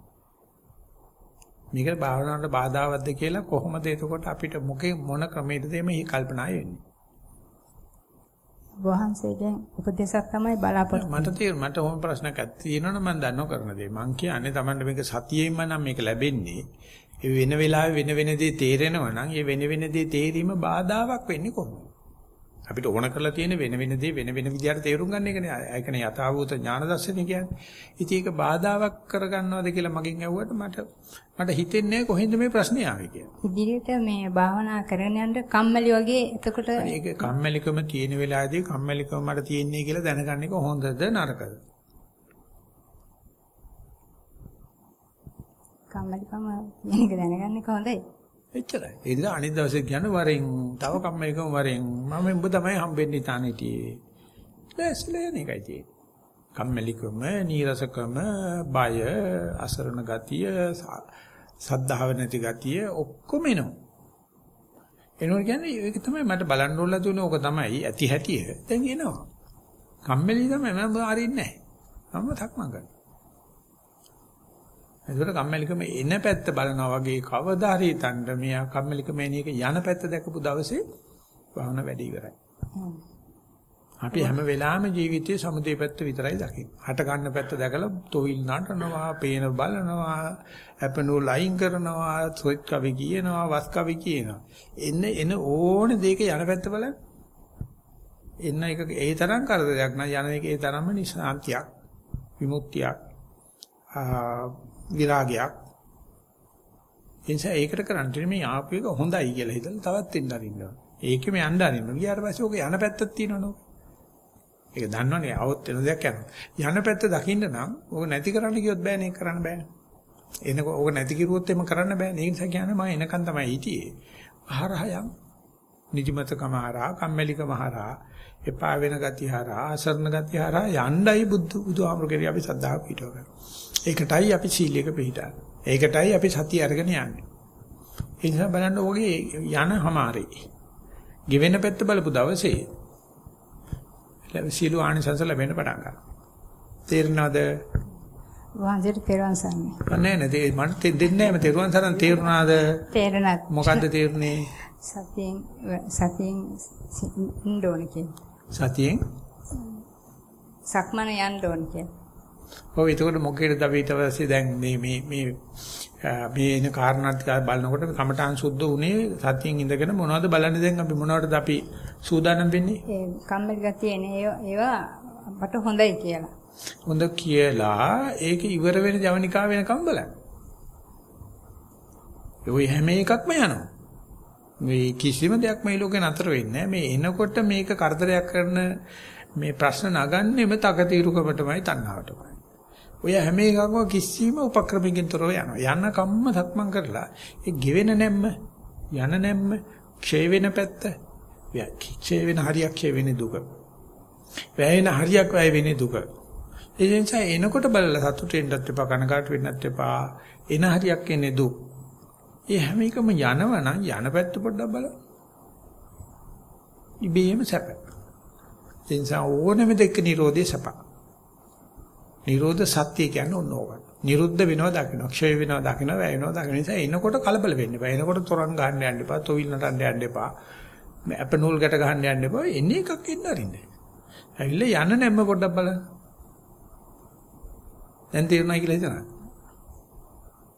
මේක භාවනාවට බාධාවත්ද කියලා කොහොමද එතකොට අපිට මොකේ මොන ක්‍රමයකද මේ කල්පනා වෙන්නේ? වහන්සේගෙන් උපදේශක් තමයි බලාපොරොත්තු මට තේර මට ඕන ප්‍රශ්නයක් තියෙනවනේ මම දන්නව කරන දේ. මං කියන්නේ Tamanට මේක සතියෙන්ම නම් මේක ලැබෙන්නේ. ඒ වෙන වෙලාවෙ වෙන වෙන දේ තේරෙනවා නම් ඒ වෙන වෙන දේ තේරීම බාධාවක් වෙන්නේ කොහොමද අපිට ඕන කරලා තියෙන වෙන වෙන දේ වෙන වෙන විදිහට තේරුම් ගන්න එකනේ. ඒකනේ යථාභූත ඥාන දර්ශනය කියන්නේ. ඉතින් ඒක බාධාවක් කරගන්නවද කියලා මගෙන් ඇහුවට මට මට හිතෙන්නේ කොහෙන්ද මේ ප්‍රශ්නේ ආවේ කියලා. ඉදිරියට මේ භාවනා කරගෙන යන්න කම්මැලි වගේ එතකොට ඒක කම්මැලිකම තියෙන වෙලාවේදී කම්මැලිකම මට තියෙන්නේ කියලා දැනගන්න එක හොඳද නරකද? කම්මැලිකම එක දැනගන්න එක හොඳයි. එච්චරයි. ඒ දින අනිත් දවසේ කියන්නේ වරෙන් තව කම්මැලිකම වරෙන් මම උඹ තමයි හම්බෙන්නේ තාන හිටියේ. ලෑස්ලේන එකයි තියෙන්නේ. කම්මැලිකම, නීරසකම, බය, අසරණ ගතිය, සද්ධාව නැති ගතිය ඔක්කොම එනවා. එනවා කියන්නේ ඒක තමයි මට බලන්න ඕන තුනේ ඕක තමයි ඇති හැටිය. දැන් එනවා. කම්මැලි තමයි මම අරින්නේ නැහැ. මම තක්මන් කරනවා. ඒකට කම්මැලිකම එන පැත්ත බලනවා වගේ කවදා හරි තණ්ඩ මෙයා කම්මැලිකම එන එක යන පැත්ත දැකපු දවසේ භාවන වැඩි ඉවරයි. අපි හැම වෙලාවෙම ජීවිතයේ සමුදේ පැත්ත විතරයි දකින්නේ. හට ගන්න පැත්ත දැකලා තොইল නටනවා, පේන බලනවා, අපනෝ ලයින් කරනවා, සොයිත් කවි කියනවා, වස් කවි කියනවා. එන්න එන ඕන දෙයක යන පැත්ත බලන්න. එන්න එක ඒ තරම් කරදරයක් නෑ යන එක ඒ තරම්ම නිසාන්තියක්, විමුක්තියක්. විරාගයක්. ඒ නිසා ඒකට කරන්නේ මේ ආපු එක හොඳයි කියලා හිතලා තවත් එන්න අරින්නවා. ඒකෙම යන්න අරින්නවා. ගියාට පස්සේ ඔක යන පැත්තක් තියෙනවනේ. ඒක දන්නවනේ આવොත් වෙන දෙයක් යනවා. යන පැත්ත දකින්න නම් ඕක නැති කරන්න කිව්වොත් බෑනේ කරන්න බෑනේ. එනකො ඕක නැති කිරුවොත් එම කරන්න බෑනේ. ඒ නිසා කියන්නේ මම එනකන් තමයි හිටියේ. ආහාරයන් නිදිමතකම හරහා කම්මැලිකම හරහා එපා වෙන ගතිය හරහා අසරණ ගතිය හරහා යණ්ඩයි බුදු බුදුහාමුදුරේ අපි සද්ධා පිටව කරා. ඒකටයි අපි සීලයක පිළිටන්නේ. ඒකටයි අපි සතිය අරගෙන යන්නේ. ඒ නිසා බලන්න ඔගේ යන හැමාරේ. ගෙවෙන පැත්ත බලපු දවසේ සීල ආනිසංස ලැබෙන්න පටන් ගන්නවා. තේරෙනවද? වහන්සේට තේරුවන් සරණයි. නෑ නෑ මට දෙන්නේ නෑ තේරුවන් සරණ තේරුණාද? තේරෙනත්. මොකද්ද තේරුනේ? සතියෙන් සතියෙන් ඉන්න ඕන කියන්නේ. සතියෙන් සක්මන යන්න ඕන කියන්නේ. ඔව් එතකොට මොකේද අපි ඊට පස්සේ දැන් මේ මේ මේ මේ එන කාරණා ටික බලනකොට කමඨාන් සුද්ධ උනේ සතියෙන් ඉඳගෙන මොනවද බලන්නේ දැන් අපි මොනවටද අපි සූදානම් වෙන්නේ? ඒ කම්මැලි ගතිය එනේ ඒවා අපට හොඳයි කියලා. හොඳ කියලා ඒක ඉවර වෙන ජවනිකා වෙනකම් බලන්න. ඒ හැම එකක්ම යනවා. මේ කිසිම දෙයක් මේ ලෝකේ නතර වෙන්නේ මේ එනකොට මේක කරදරයක් කරන මේ ප්‍රශ්න නගන්නෙම තකතිරුකමටමයි තණ්හාවටමයි. ඔය හැම එකක්ම කිසිම උපක්‍රමයකින් තොරව යනවා. යන කම්ම සක්මන් කරලා ඒ ගෙවෙන නැම්ම යන නැම්ම ක්ෂය වෙන පැත්ත ක්ෂය වෙන හරියක් ක්ෂය වෙන්නේ දුක. වැයෙන හරියක් වැය වෙන්නේ දුක. ඒ නිසා එනකොට බලලා සතුට වෙන්නත් එපා කනකාට වෙන්නත් එපා. එන හරියක් එන්නේ දුක්. ඒ හැම එකම යනවනම් යන පැත්ත පොඩ්ඩක් බලන්න. ඉබේම සැප. ඒ නිසා ඕනෙම දෙක නිරෝධය සපක්. නිරෝධ සත්‍ය කියන්නේ ඔන්න ඕක. නිරුද්ධ වෙනවා දකින්න, ක්ෂය වෙනවා දකින්න, වැය වෙනවා දකින්න. නිසා එනකොට කලබල වෙන්න එපා. එනකොට තරංග ගන්න යන්න එපා, තොවිල් නටන්න යන්න එපා. මේ අප නූල් ගැට ගන්න යන්න එපා. එන්නේ එකක් එන්න අරින්න. ඇවිල්ලා යන්න නැම්ම පොඩ්ඩක් බලන්න. දැන් තේරුණා කියලා හිතනවා.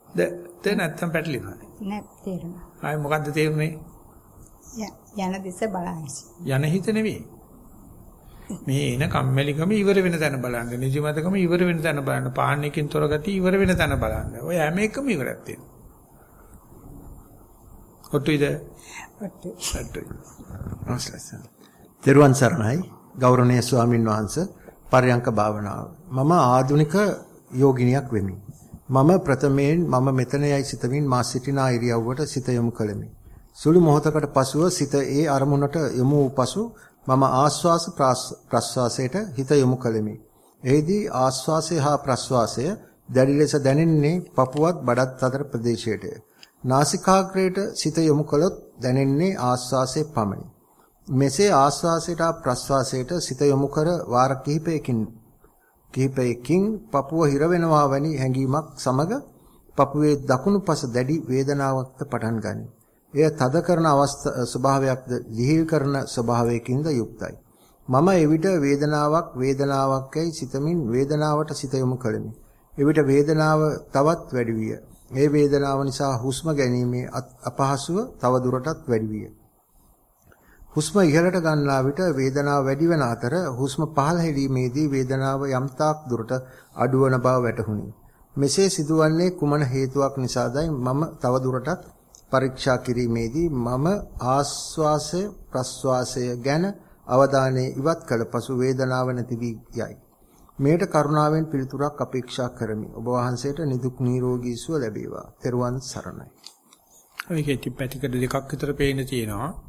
ද දැන් නැත්තම් පැටලිනවා. නෑ තේරුණා. ආයේ මොකද්ද තේරුනේ? යන දිස බලන්නේ. යන හිත නෙවෙයි. මේ එන කම්මැලිකම ඉවර වෙන තැන බලන්න. නිදිමතකම ඉවර වෙන තැන බලන්න. පාන්නකින් තොර ගතිය ඉවර වෙන තැන බලන්න. ඔය හැම එකම ඉවරක් තියෙනවා. ඔට්ටුයිද? ඔට්ටු. ඔට්ටුයි. අවසරයි. තෙරුවන් සරණයි ගෞරවනීය ස්වාමින් වහන්සේ පරයන්ක භාවනාව. මම ආධුනික යෝගිනියක් වෙමි. මම ප්‍රථමයෙන් මම මෙතන යයි සිතමින් මා සිටින ඉරියව්වට සිත යොමු කළෙමි. සුළු මොහොතකට පසුව සිත ඒ අරමුණට යොමු වූ පසු මම ආස්වාස ප්‍රස්වාසයට හිත යොමු කළෙමි. එෙහිදී ආස්වාසය හා ප්‍රස්වාසය දැඩි ලෙස දැනෙන්නේ පපුවත් බඩත් අතර ප්‍රදේශයටය. නාසිකාග්‍රයට සිත යොමු කළොත් දැනෙන්නේ ආස්වාසයේ පමණි. මෙසේ ආස්වාසයට ප්‍රස්වාසයට සිත යොමු කර වාර කිහිපයකින් කිහිපයකින් පපුව හිර වෙනවා වැනි හැඟීමක් සමග පපුවේ දකුණු පස දැඩි වේදනාවක්ද පටන් ගනී. එය තද කරන අවස්ථා ස්වභාවයක්ද ලිහිල් කරන ස්වභාවයකින්ද යුක්තයි. මම එවිට වේදනාවක් වේදනාවක්යි සිතමින් වේදනාවට සිත යොමු කළෙමි. එවිට වේදනාව තවත් වැඩි විය. ඒ වේදනාව නිසා හුස්ම ගැනීමේ අපහසුව තව දුරටත් වැඩි විය. හුස්ම ඉහළට ගන්නා විට වේදනාව වැඩි වෙන අතර හුස්ම පහළ හෙලීමේදී වේදනාව යම්තාක් දුරට අඩුවන බව වැටහුණි. මෙසේ සිදුවන්නේ කුමන හේතුවක් නිසාදයි මම තව දුරටත් පරීක්ෂා කිරීමේදී මම ආස්වාසය ප්‍රස්වාසය ගැන අවධානය ඉවත් කළ පසු වේදනාව නැති වී යයි. මේට කරුණාවෙන් පිළිතුරක් අපේක්ෂා කරමි. ඔබ වහන්සේට නිදුක් නිරෝගී සුව ලැබේවා. ත්වන් සරණයි. ඒකේ තිපැතිකඩ දෙකක් විතර පේන තියෙනවා.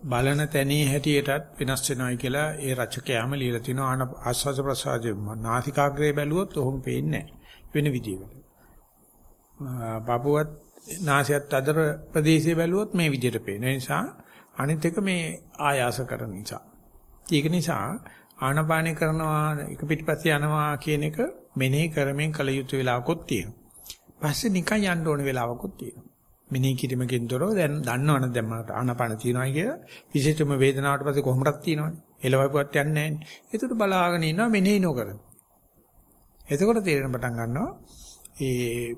බලන තැනේ හැටියටත් වෙනස් වෙනවයි කියලා ඒ රචකයාම ලියලා තිනවා ආස්වාද ප්‍රසාරයේ නාසිකාග්‍රේ බැලුවොත් ඔහොම පේන්නේ නැහැ වෙන විදිහකට. බබුවත් නාසයත් අතර ප්‍රදේශය බැලුවොත් මේ විදිහට පේන නිසා අනිත් එක මේ ආයාස කරන නිසා. ඒක නිසා ආනපානය කරනවා එක පිටිපස්සේ යනවා කියන එක මෙනෙහි කරමින් කල යුතු වෙලාවකුත් තියෙනවා. පස්සේ නිකන් යන්න ඕන වෙලාවකුත් තියෙනවා. මෙනෙහි කිරීමකින් දොරව දැන් දන්නවනේ දැන් මට ආනපාන තියෙනවා කියලා විශේෂම වේදනාවට පස්සේ කොහොමදක් තියෙනවනේ. එළවපුවත් යන්නේ නැහැනේ. ඒකට බලාගෙන ඉන්නවා මෙනෙහි නොකර. එතකොට තේරෙන පටන් ගන්නවා ඒ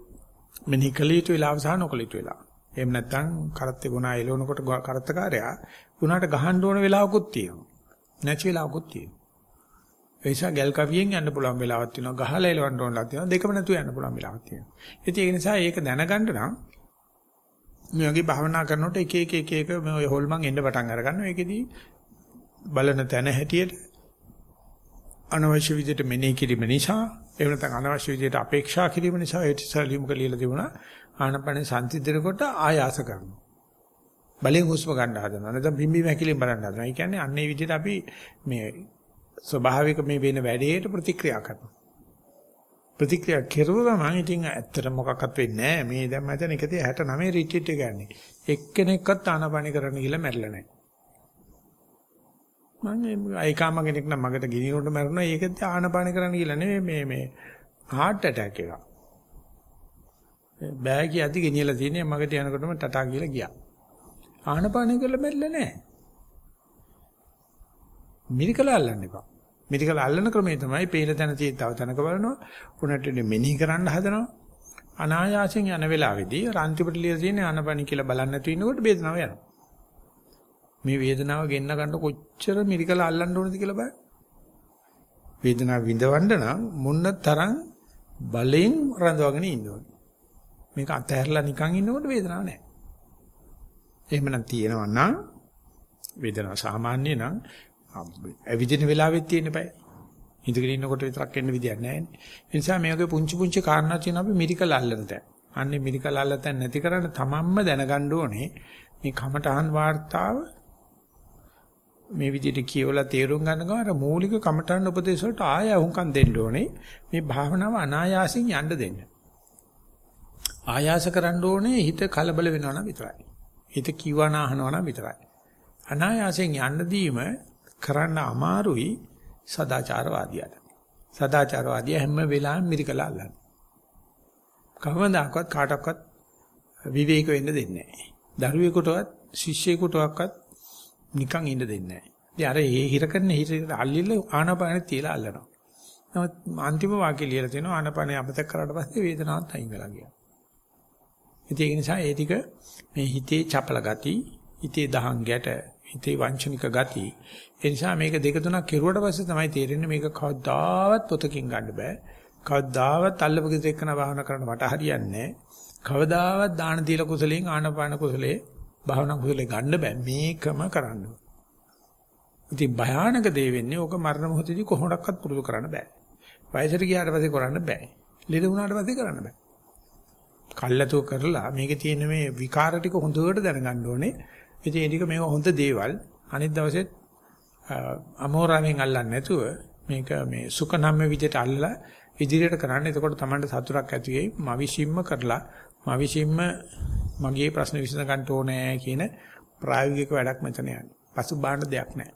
මෙනෙහි කළ යුතු වෙලාව සහ නොකළ යුතු වෙලාව. එහෙම නැත්නම් කරත්තේ ගුණා එලවනකොට කරත්තකාරයා ගුණාට ගහන්න ඕන වෙලාවකුත් තියෙනවා. නැති වෙලාවකුත් තියෙනවා. ඒ නිසා ගල් කවියෙන් යන්න පුළුවන් වෙලාවක් තියෙනවා. ගහලා එලවන්න ඕන වෙලාවක් තියෙනවා. දෙකම නැතුව යන්න පුළුවන් වෙලාවක් තියෙනවා. ඉතින් ඒ නිසා ඒක දැනගන්න නම් මේ වගේ භාවනා කරනකොට එක එක එක එක මේ හොල්මන් එන්න පටන් අර ගන්නවා. ඒකෙදී බලන තැන හැටියට අනවශ්‍ය විදිහට මෙනෙහි කිරීම නිසා එහෙම නැත්නම් අනවශ්‍ය විදිහට අපේක්ෂා කිරීම නිසා ඒ තිසලියුම කලියලා තිබුණා ආනපනේ සංසිද්ධනකොට ආයාස කරනවා. බලෙන් හුස්ම ගන්න හදනවා. නැත්නම් බිම්බි මැකිලෙන් බලන්න හදනවා. ඒ කියන්නේ අන්නේ විදිහට අපි මේ ස්වභාවික මේ වෙන වැඩේට ප්‍රතික්‍රියා කරනවා. ප්‍රතික්‍රියා කෙරුවම මම ඉතින් ඇත්තට මොකක්වත් වෙන්නේ නැහැ. මේ දැන් මම හිතන්නේ 169 රිට්‍රීට් එක ගන්න. එක්කෙනෙක්වත් ආනපනේ කරන්න ගිහලා මැරිලා නැහැ. මම අයිකාම කෙනෙක් නම් මගට ගිනිනොට මැරුණා. ඒකත් ආනපාන කරන්න කියලා නෙමෙයි මේ මේ heart attack එක. බෑග් යද්දි ගෙනියලා තියෙන්නේ මගට යනකොටම ටටා කියලා ගියා. ආනපාන කරලා මැරිලා නැහැ. මිරිකල අල්ලන්න එපා. මිරිකල අල්ලන ක්‍රමය තමයි පේන තැන තියෙන තව තැනක බලනවා. උනට මෙනෙහි කරන්න හදනවා. අනායාසයෙන් යන වෙලාවේදී රාන්තිපට ලියලා තියෙන ආනපාන කියලා බලන්න නැතුව ඉන්නකොට වේදනාව යනවා. මේ වේදනාව ගෙන්න ගන්න කොච්චර මිරිකල අල්ලන්න ඕනද කියලා බලන්න. වේදනාව විඳවන්න නම් මොන්න තරම් බලෙන් රඳවගෙන ඉන්න ඕනේ. මේක අතහැරලා නිකන් ඉන්නකොට වේදනාවක් නැහැ. එහෙමනම් තියෙනවා නම් වේදනාව සාමාන්‍ය නම් ඇවිදින වෙලාවෙත් තියෙන්න බෑ. ඉඳගෙන ඉන්නකොට විතරක් එන්න විදියක් නැහැ නේ. ඒ නිසා මේ වගේ පුංචි පුංචි කාරණා තියෙන අපි මිරිකල අල්ලන තැන. අන්නේ මිරිකල අල්ලන තැන නැති කරන්න තමන්ම දැනගන්න ඕනේ මේ කමඨහන් වාර්තාව මේ විදිහට කියවලා තේරුම් ගන්න ගමන් අර මූලික කමඨාන් උපදේශ වලට ආය වුන්කම් දෙන්න ඕනේ. මේ භාවනාව අනායාසින් යන්න දෙන්න. ආයාස කරන්න ඕනේ හිත කලබල වෙනවා නම් විතරයි. හිත කිවන අහනවා නම් විතරයි. අනායාසයෙන් යන්න දීම කරන්න අමාරුයි සදාචාරවාදියාට. සදාචාරවාදිය හැම වෙලාවෙම මිරිකලා අල්ලන්නේ. කවමදාකවත් කාටවත් විවේක වෙන්න දෙන්නේ නැහැ. දරුවෙකුටවත් ශිෂ්‍යයෙකුටවත් නිකන් ඉන්න දෙන්නේ නැහැ. ඉතින් අර ඒ හිර කරන හිර අල්ලිල්ල ආනාපානෙ තියලා අල්ලනවා. නමුත් අන්තිම වාක්‍ය ලියලා තියෙනවා ආනාපානෙ අපතක් කරාට පස්සේ වේදනාවක් අයින් වෙලා ගියා. ඉතින් ඒ නිසා ඒ ටික මේ හිතේ චපල ගති, හිතේ දහං ගැට, හිතේ වංචනික ගති. ඒ නිසා මේක දෙක තුනක් කෙරුවට පස්සේ තමයි තේරෙන්නේ මේක කවදාවත් පොතකින් ගන්න බෑ. කවදාවත් අල්ලපු ගෙදර එක්කන භාවනා කරන්න මට හරියන්නේ නැහැ. කවදාවත් දාන දීලා කුසලයෙන් ආනපාන කුසලයේ භාවනා කුසලයේ ගන්න බෑ මේකම කරන්න. ඉතින් භයානක දේ වෙන්නේ ඕක මරණ මොහොතදී කොහොමඩක්වත් පුරුදු කරන්න බෑ. වයසට ගියාට පස්සේ කරන්න බෑ. ලෙඩ වුණාට පස්සේ කරන්න බෑ. කල්ලාතෝ කරලා මේකේ තියෙන මේ විකාර ටික හොඳට දැනගන්න ඕනේ. ඉතින් ඒ ටික මේක හොඳ දේවල්. අනිත් දවසෙත් අමෝරාවෙන් අල්ලන්නේ නැතුව මේක මේ සුඛ නම් විදිහට අල්ලලා ඉදිරියට කරන්න. එතකොට Tamanට සතුටක් ඇති වෙයි. මවිෂින්ම කරලා මවිෂින්ම මගේ ප්‍රශ්න විසඳ ගන්න ඕනේ කියන ප්‍රායෝගික වැඩක් මෙතන යන්නේ. පසු බාහන දෙයක් නැහැ.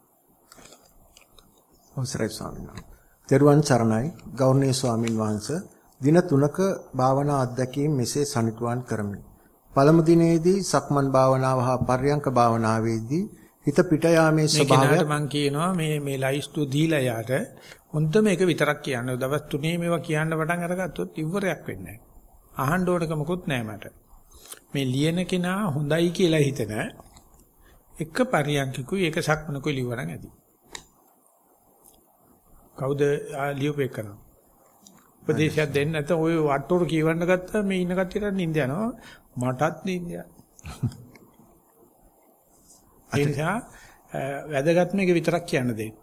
අවසරයි ස්වාමීන් වහන්සේ. තෙරුවන් සරණයි ගෞරවනීය ස්වාමින් වහන්සේ දින 3ක භාවනා අධ්‍යක්ීම් මෙසේ සනිටුවන් කරමි. පළමු දිනේදී සක්මන් භාවනාව හා පර්යංක භාවනාවේදී හිත පිට යාමේ ස්වභාවය මම කියනවා මේ මේ ලයිස්තු දීලා යාට හොන්ද මේක විතරක් කියන්න. දවස් 3 මේවා කියන්න පටන් අරගත්තොත් ඉවරයක් වෙන්නේ නැහැ. අහන්න ඕනක මොකුත් නැහැ මට. මේ ලියන කෙනා හොඳයි කියලා හිතන එක පරියන්කිකුයි ඒක සක්මනකුයි ලිවරන් ඇති. කවුද ලියුපේකන? උපදේශයක් දෙන්න නැත්නම් ඔය වට්ටෝර කියවන්න ගත්තා මේ ඉන්න කට්ටියට නිින්ද යනවා මටත් නිින්ද යනවා. ඒ නිසා වැදගත් මේක විතරක් කියන්න දෙන්න.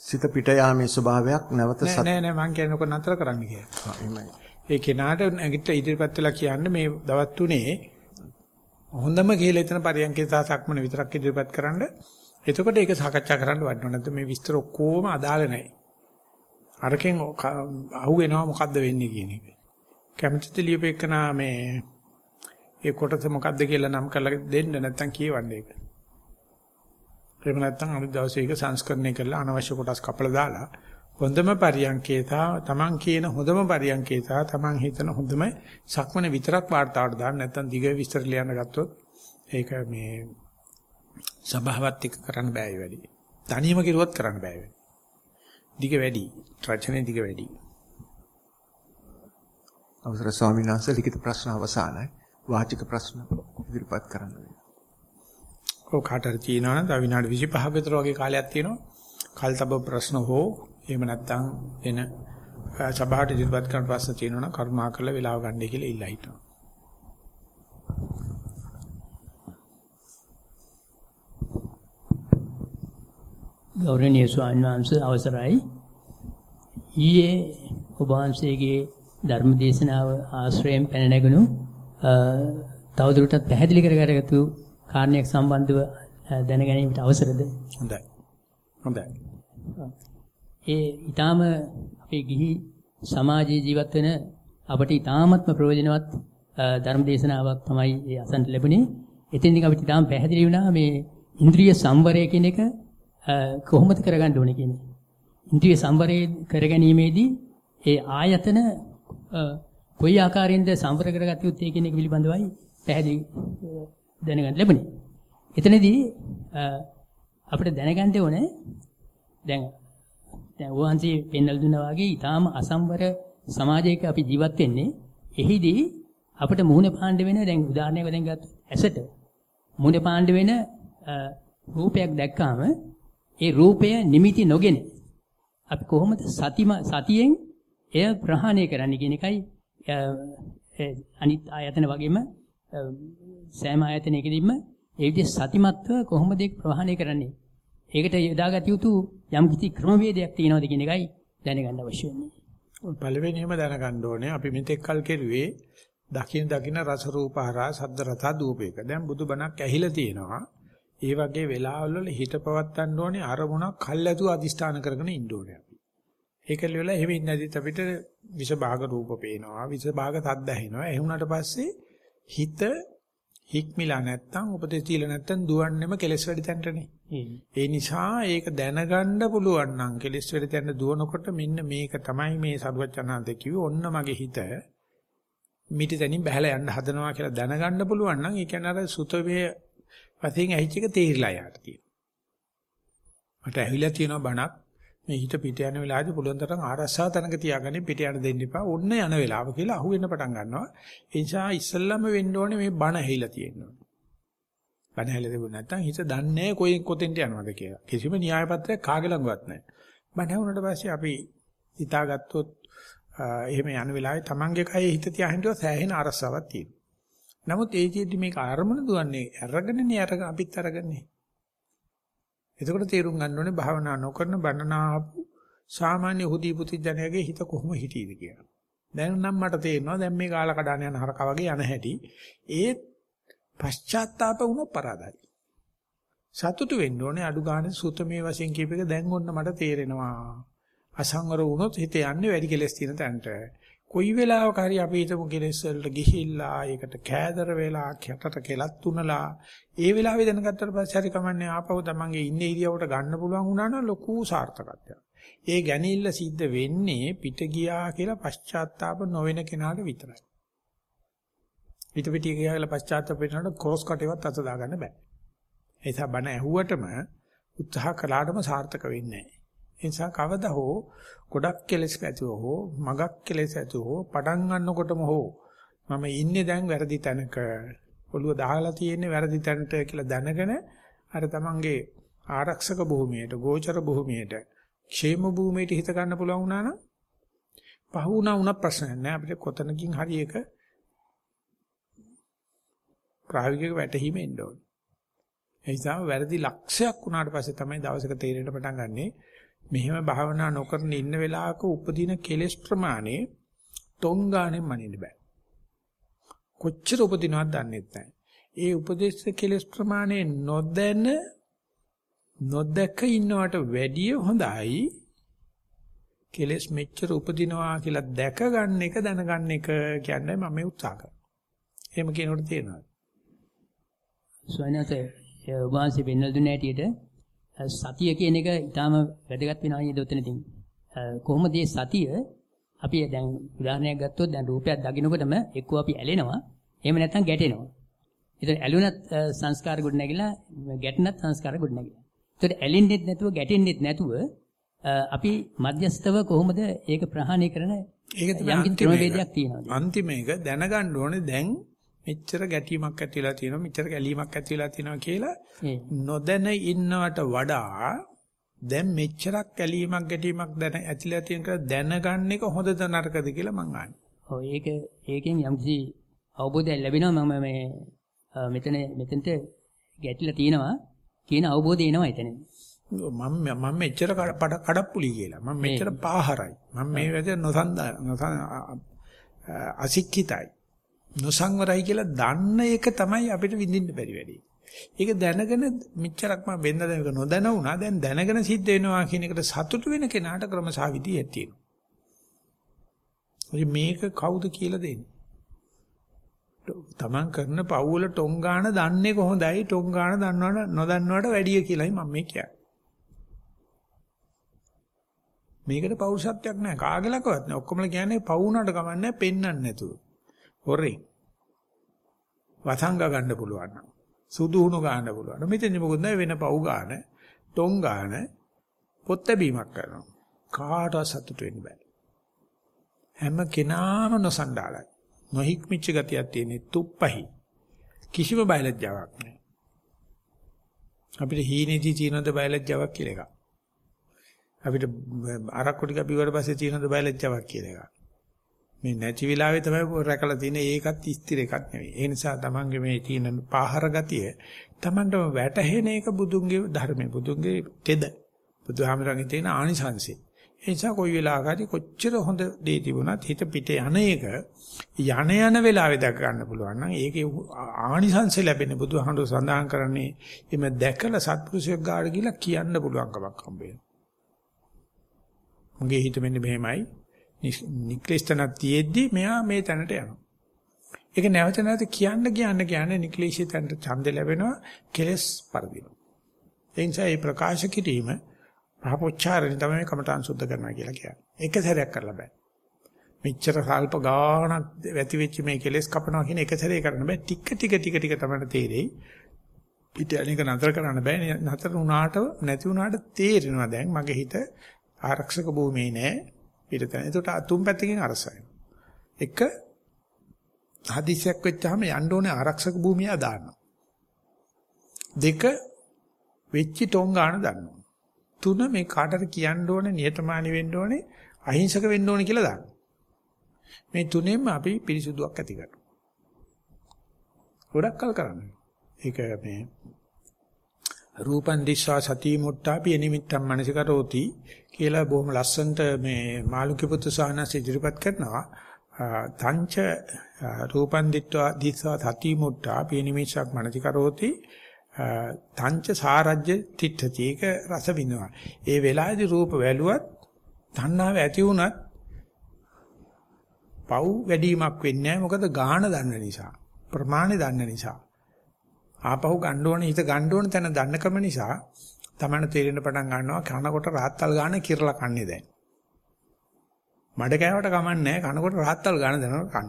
සිත පිට යාමේ ස්වභාවයක් නැවත නෑ නෑ නෑ මං කියනකො නතර කරන්න කියලා. එහෙමයි. ඒ කෙනාට නැගිට ඉදිරිපත් වෙලා කියන්නේ මේ දවස් තුනේ හොඳම කියලා එතන පරියන්කේ සහ සක්මන විතරක් ඉදිරිපත් කරන්න. එතකොට ඒක සාකච්ඡා කරන්න වටිනවා. නැත්නම් මේ විස්තර ඔක්කොම අදාළ නැහැ. අරකින් අහුවෙනවා මොකද්ද වෙන්නේ කියන එක. කැමතිද ලියපෙකනා මේ ඒ කොටස මොකද්ද කියලා නම් කරලා දෙන්න නැත්නම් කියවන්න ඒක. එහෙම නැත්නම් අනිත් දවසේ ඒක සංස්කරණය කරලා අනවශ්‍ය කොටස් කපලා දාලා හොඳම පරියන්කේ තමන් කියන හොඳම පරියන්කේ තමන් හිතන හොඳම සක්මන විතරක් වාර්තාවට දාන්න නැත්නම් දිග විස්තර ලියන්න ගත්තොත් ඒක මේ සබාවත් එක්ක කරන්න බෑ ඒ වැඩි. තනියම කිරුවත් කරන්න බෑ ඒ දිග වැඩි. රචනයේ දිග වැඩි. අවසර ස්වාමීන් වහන්සේ ලිඛිත ප්‍රශ්න අවසానයි. වාචික ප්‍රශ්න ඉදිරිපත් කරන්න වෙනවා. ඔව් කාටද තියෙනවා නම් තව විනාඩි 25ක විතර වගේ කාලයක් තියෙනවා. කල්තබ ප්‍රශ්න හෝ එහෙම නැත්නම් එන සභාවට ඉදිරිපත් කරන ප්‍රශ්න තියෙනවා නම් කරුණාකරලා වෙලාව ගන්නයි කියලා ඉල්ලා හිටනවා. ගෞරවනීය ස්වාමීන් වහන්සේ අවසරයි. ඊයේ ඔබ වහන්සේගේ ධර්ම දේශනාව ආශ්‍රයෙන් පැන නැගුණු තවදුරටත් පැහැදිලි කරගatu කාරණයක් සම්බන්ධව දැනගැනීමට අවසරද? හොඳයි. හොඳයි. ඒ ඊටාම අපේ ගිහි සමාජයේ ජීවත් වෙන අපට ඊටාමත්ම ප්‍රයෝජනවත් ධර්ම දේශනාවක් තමයි ඒ අසන්න ලැබුණේ. එතෙන්දී අපිට ඊටාම පැහැදිලි වුණා මේ ඉන්ද්‍රිය සංවරය කියන එක කොහොමද කරගන්න ඕනේ කියන්නේ. ඉන්ද්‍රිය සංවරය කරගැනීමේදී ඒ ආයතන කොයි ආකාරයෙන්ද සංවර කරගත යුත්තේ කියන එක පිළිබඳවයි පැහැදිලි දැනගන්න ලැබුණේ. එතනදී අපිට දැනගන්න ඕනේ දැන් දැන් වහන්සේ පෙන්වලා දුන්නා වගේ ඊටාම අසම්වර සමාජයක අපි ජීවත් වෙන්නේ. එහිදී අපිට මුහුණ පාණ්ඩ වෙන දැන් උදාහරණයක් දැන් ගත්තොත් ඇසට මුහුණ පාණ්ඩ වෙන රූපයක් දැක්කාම ඒ රූපය නිමිති නොගෙන අපි කොහොමද සතිම සතියෙන් එය ප්‍රහාණය කරන්න කියන එකයි අනිත් ආයතන වගේම සෑම ආයතනයකදීම ඒ විදිහට සතිමත්ව කොහොමද ඒක ප්‍රහාණය කරන්නේ? ඒකට යොදාගත යුතු යම් කිසි ක්‍රමවේදයක් තියෙනවද කියන එකයි දැනගන්න අවශ්‍ය වෙන්නේ. පළවෙනිම දැනගන්න ඕනේ අපි මෙතෙක් කල් කෙරුවේ දකින දකින රස රූප හරහා සද්ද රස දූපේක. දැන් බුදුබණක් ඇහිලා තියෙනවා. ඒ වගේ වෙලාවල් වල හිත පවත්තන්න ඕනේ අරමුණක් කල්ැතු අදිෂ්ඨාන කරගෙන ඉන්න ඕනේ අපි. ඒකල වෙලා එහෙම ඉන්නේ නැතිත් අපිට විෂ භාග රූප පේනවා, විෂ භාග සද්ද ඇහෙනවා. ඒ වුණාට පස්සේ හිත හික්මිලා නැත්තම් උපදෙස් දීලා නැත්තම් දුවන්නෙම කෙලස් වැඩි තැනටනේ. ඒ නිසා ඒක දැනගන්න පුළුවන් නම් කෙලස් වැඩි තැනට දුවනකොට මෙන්න මේක තමයි මේ සරුවචනාන්ත කිව්වේ ඔන්න මගේ හිත මිටිතනින් බහැලා යන්න හදනවා කියලා දැනගන්න පුළුවන් නම් ඒ කියන්නේ අර සුතවේ වශයෙන් ඇහිච්ච එක තේරිලා යාට තියෙනවා. මට ඇහිලා තියෙනවා බණක් මේ හිත පිට යන වෙලාවේදී පුළුවන් තරම් ආරස්සාව තනක තියාගන්න පිට යන දෙන්න එපා. ඔන්න යන වෙලාව කියලා අහුවෙන්න පටන් ගන්නවා. ඒ නිසා ඉස්සල්ලාම වෙන්න ඕනේ මේ බණ ඇහිලා තියෙනවා. බණ ඇහිලා තිබුණ නැත්නම් හිත දන්නේ කොයි කොතෙන්ට යනවද කියලා. කිසිම න්‍යාය පත්‍රයක් කාගේ ළඟවත් නැහැ. බණ ඇහුනට පස්සේ අපි හිතාගත්තොත් එහෙම යන වෙලාවේ Tamange කයේ හිත තියා හිටියොත් සෑහෙන අරසාවක් තියෙනවා. නමුත් ඒ ජීවිතේ මේක අරමුණ දුවන්නේ අරගෙනනේ අර අපිත් අරගන්නේ. එතකොට තේරුම් ගන්න ඕනේ භාවනා නොකරන බණනාපු සාමාන්‍ය හුදී පුති ජනයාගේ හිත කොහොම හිටියද කියලා. දැන් නම් මට තේරෙනවා දැන් මේ ගාල කඩාන යන හරකා වගේ යන හැටි ඒ පශ්චාත්තාප වුණ පරාදයි. සතුටු වෙන්න ඕනේ අඩු ගානේ සුතමේ වශයෙන් කියප එක දැන් ඔන්න මට තේරෙනවා. අසංවර වුණොත් හිත යන්නේ වැඩි කෙලස් තියෙන තැනට. කොයි වෙලාවක හරි අපි හිතමු කෙලස් වලට ගිහිල්ලා ඒකට කෑදර වෙලා කැටට කෙලත් තුනලා ඒ වෙලාවේ දැනගත්තට පස්සේ හරි කමන්නේ ආපහු තමන්ගේ ඉන්නේ ඉරියවට ගන්න පුළුවන් වුණා නම් ලොකු සාර්ථකත්වයක්. ඒ ගැනීමල සිද්ධ වෙන්නේ පිට ගියා කියලා පශ්චාත්තාප නොවන කෙනාට විතරයි. පිට පිටිය ගියා කියලා පශ්චාත්තාප වෙනකොට ක්‍රොස් කටේවත් අත දාගන්න බෑ. ඒ නිසා බණ ඇහුවටම උත්සාහ කළාටම සාර්ථක වෙන්නේ නැහැ. ඒ නිසා කවදා හෝ ගොඩක් කෙලස් ඇතුව හෝ මගක් කෙලස් ඇතුව හෝ පටන් ගන්නකොටම හෝ මම ඉන්නේ දැන් වැරදි තැනක ඔළුව දාලා තියෙන්නේ වැරදි තැනට කියලා දැනගෙන අර තමන්ගේ ආරක්ෂක භූමියට ගෝචර භූමියට ക്ഷേම භූමියට හිත ගන්න පුළුවන් වුණා නම් පහ වුණා වුණා ප්‍රශ්නයක් නෑ අපිට කොතනකින් හරි එක ප්‍රායෝගික වැටහීම එන්න ඕනේ. ඒ නිසා වැරදි ලක්ෂයක් වුණාට පස්සේ තමයි දවසක තේරෙන්න පටන් ගන්නේ මෙහෙම භාවනා නොකරන ඉන්න වෙලාවක උපදින කෙලෙස් ප්‍රමාණය ටොං ගානේ මනින්න බෑ. කොච්චර උපදිනවද දන්නේ නැහැ. ඒ උපදේශ කෙලෙස් ප්‍රමාණය නොදැන නොදැක ඉන්නවට වැඩිය හොඳයි කෙලෙස් මෙච්චර උපදිනවා කියලා දැක ගන්න එක දැනගන්න එක කියන්නේ මම මේ උත්සාහ කරනවා. එහෙම කියනකොට තේරෙනවා. සොයනත වාසි වෙන්නල් දුන්නේ ඇටියට සතිය කියන එක ඊටාම වැදගත් වෙනවා නේද උතනදී. කොහොමද මේ සතිය අපි දැන් උදාහරණයක් ගත්තොත් දැන් රූපයක් දකින්නකොටම එක්කෝ අපි ඇලෙනවා එහෙම නැත්නම් ගැටෙනවා. ඒතර ඇලුනත් සංස්කාර ගොඩ නැගිලා ගැටුනත් සංස්කාර ගොඩ නැගිලා. ඒතර ඇලෙන්නෙත් නැතුව ගැටෙන්නෙත් නැතුව අපි මධ්‍යස්තව කොහොමද ඒක ප්‍රහාණය කරන ඒක තමයි ක්‍රමවේදයක් තියෙනවා. අන්තිම එක දැනගන්න ඕනේ දැන් මෙච්චර ගැටීමක් ඇති වෙලා තියෙනවා මෙච්චර ගැලීමක් ඇති වෙලා තියෙනවා කියලා නොදැන ඉන්නවට වඩා දැන් මෙච්චරක් ගැලීමක් ගැටීමක් දැන ඇතිලා තියෙන කියලා දැනගන්න එක හොඳද නරකද කියලා මං අහන්නේ. ඔව් ඒක ඒකෙන් යම්කිසි අවබෝධයක් ලැබෙනවා මම මේ මෙතන මෙතනට ගැටිලා තියෙනවා කියන අවබෝධය එනවා එතන. මම මම මෙච්චර කඩප්පුලි කියලා. මම මෙච්චර පාහරයි. මම මේ වැඩ නොසන්දා අසික්කිතයි. නොසංවරයි කියලා දන්න එක තමයි අපිට විඳින්න බැරි වැඩි. ඒක දැනගෙන මෙච්චරක් මම වෙන්න දැනක නොදැන වුණා. දැන් දැනගෙන සිද්ධ වෙනවා කියන එකට සතුටු වෙන කෙනාට ක්‍රමසාවිතියක් තියෙනවා. මේක කවුද කියලා දෙන්නේ? තමන් කරන පවුල ටොංගාන දන්නේ කොහොඳයි ටොංගාන දන්නවට නොදන්නවට වැඩිය කියලායි මම මේ කියන්නේ. මේකට පෞරුෂත්වයක් නැහැ කාගලකවත් නැහැ. ඔක්කොමලා කියන්නේ පවුනට කමන්නේ පෙන්වන්න නැතුව. හොරේ. වසංග ගන්න පුළුවන් නම්. සුදුහුණු ගන්න පුළුවන්. මෙතෙන්දි මොකද වෙන පව් ගන්න, ටොං ගන්න පොත් බැීමක් කරනවා. කාටවත් සතුට වෙන්න බෑ. හැම කෙනාම නොසන්ඩාලයි. නොහික්මිච්ච ගතියක් තියෙන තුප්පහි. කිසිම බයලජ්ජාවක් නැහැ. අපිට හීනේදී තියෙනද බයලජ්ජාවක් කියලා එකක්. අපිට අරක්කු ටික බිව්වට පස්සේ තියෙනද බයලජ්ජාවක් කියලා එකක්. මේ නැති වෙලාවේ තමයි රැකලා තියෙන්නේ ඒකත් ස්ථිර එකක් නෙවෙයි. ඒ නිසා තමන්ගේ මේ තියෙන පාහර ගතිය තමන්ටම වැටහෙන එක බුදුන්ගේ ධර්මයේ බුදුන්ගේ තෙද. බුදුහාමරගේ තියෙන ආනිසංසය. ඒ නිසා කොයි වෙලාවකදී කොච්චර හොඳ දේ තිබුණත් හිත පිට යන එක යන යන වෙලාවේ දැක ගන්න පුළුවන් නම් ඒකේ ආනිසංසය ලැබෙන බුදුහාමුදුර සඳහන් කරන්නේ එimhe දැකලා සත්පුරුෂයෙක් ගාඩ ගිහිලා කියන්න පුළුවන් කමක් හම්බ වෙනවා. මගේ හිත මෙන්න මෙහෙමයි නික්ලේශතනක් තියෙද්දි මෙයා මේ තැනට යනවා. ඒක නැවත නැවත කියන්න කියන්න කියන්නේ නික්ලේශී තැනට ඡන්ද ලැබෙනවා කෙලස් පරදිනවා. ඒ නිසා මේ ප්‍රකාශ කිරීම පහපොච්චාරණි තමයි කමඨාන් සුද්ධ කරනවා කියලා කියන්නේ. එක සැරයක් කරලා බෑ. මෙච්චර සල්ප ගාණක් වැති වෙච්ච මේ කෙලස් කපනවා කියන එක සැරේ කරන්න බෑ. ටික ටික ටික ටික තමයි තේරෙයි. පිට අනේක නතර කරන්න බෑ. නතර වුණාට නැති වුණාට තේරෙනවා දැන් මගේ හිත ආරක්ෂක භූමියේ නෑ. පිටතන. ඒකට තුන් පැත්තකින් අරසයි. එක හදිසියක් වෙච්චාම යන්න ඕනේ ආරක්ෂක භූමිය දානවා. දෙක වෙච්චි ටොං ගන්න දන්නවා. තුන මේ කාටද කියන්න ඕනේ නියතමානී වෙන්න ඕනේ අහිංසක වෙන්න ඕනේ කියලා දානවා. මේ තුනෙන්ම අපි පිරිසුදුවක් ඇති කරනවා. ගොඩක් කල් කරන්නේ. ඒක මේ රූපන් දිස්සා සති මුට්ටාපි නිමිත්තම් මනසිකරෝති කියලා බොහොම ලස්සනට මේ මාළුක්‍ය පුත්තු සාහනස් ඉදිරිපත් කරනවා. තංච රූපන් දිත්වා දිස්සා සති මුට්ටාපි නිමිත්තක් මනසිකරෝති තංච සාරජ්‍ය තිට්ඨති ඒක රස විඳිනවා. ඒ වෙලාවේදී රූප වැළුවත් තණ්හාව ඇති වුණත් පව් වැඩිවීමක් වෙන්නේ නැහැ මොකද ගාහන දන්න නිසා ප්‍රමාණය දන්න නිසා ආපහු ගන්න ඕනේ හිත ගන්න ඕනේ තැන දන්නකම නිසා තමන්න තේරෙන්න පටන් ගන්නවා කනකොට රාත්තල් ගාන කිරලා කන්නේ දැන්. මඩ කෑවට කමන්නේ නැහැ කනකොට රාත්තල් ගාන දැනන කන්න.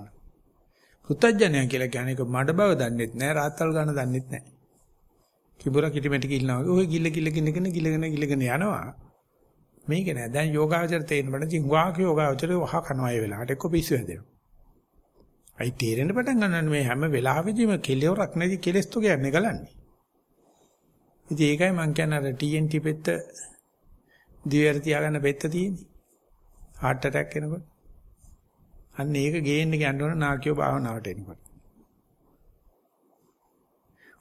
පුත්තජනය කියලා කියන්නේ මඩ බව දන්නෙත් නැහැ රාත්තල් ගාන දන්නෙත් නැහැ. කිඹුර කිටිමැටි කිල්නවා ඔය ගිල්ල ගිල්ල කිනගෙන ගිලගෙන ගිලගෙන යනවා. මේක නෑ. දැන් යෝගාවචර තේරෙන්න බෑ ඉතින් වාක යෝගාවචර වහ කනවා ඒ වෙලාවට. එක්ක පිස්සු හැදෙනවා. අයි තේරෙන්න පටන් ගන්න මේ හැම වෙලාවෙදීම කෙලියොරක් නැති කෙලස් තු කියන්නේ ගලන්නේ ඉතින් ඒකයි මම කියන්නේ අර TNT පෙත්ත දිවෙර තියාගන්න පෙත්ත තියෙන්නේ heart attack එනකොට අන්න ඒක ගේන්න ගන්න ඕන නාකියෝ භාවනාවට එනකොට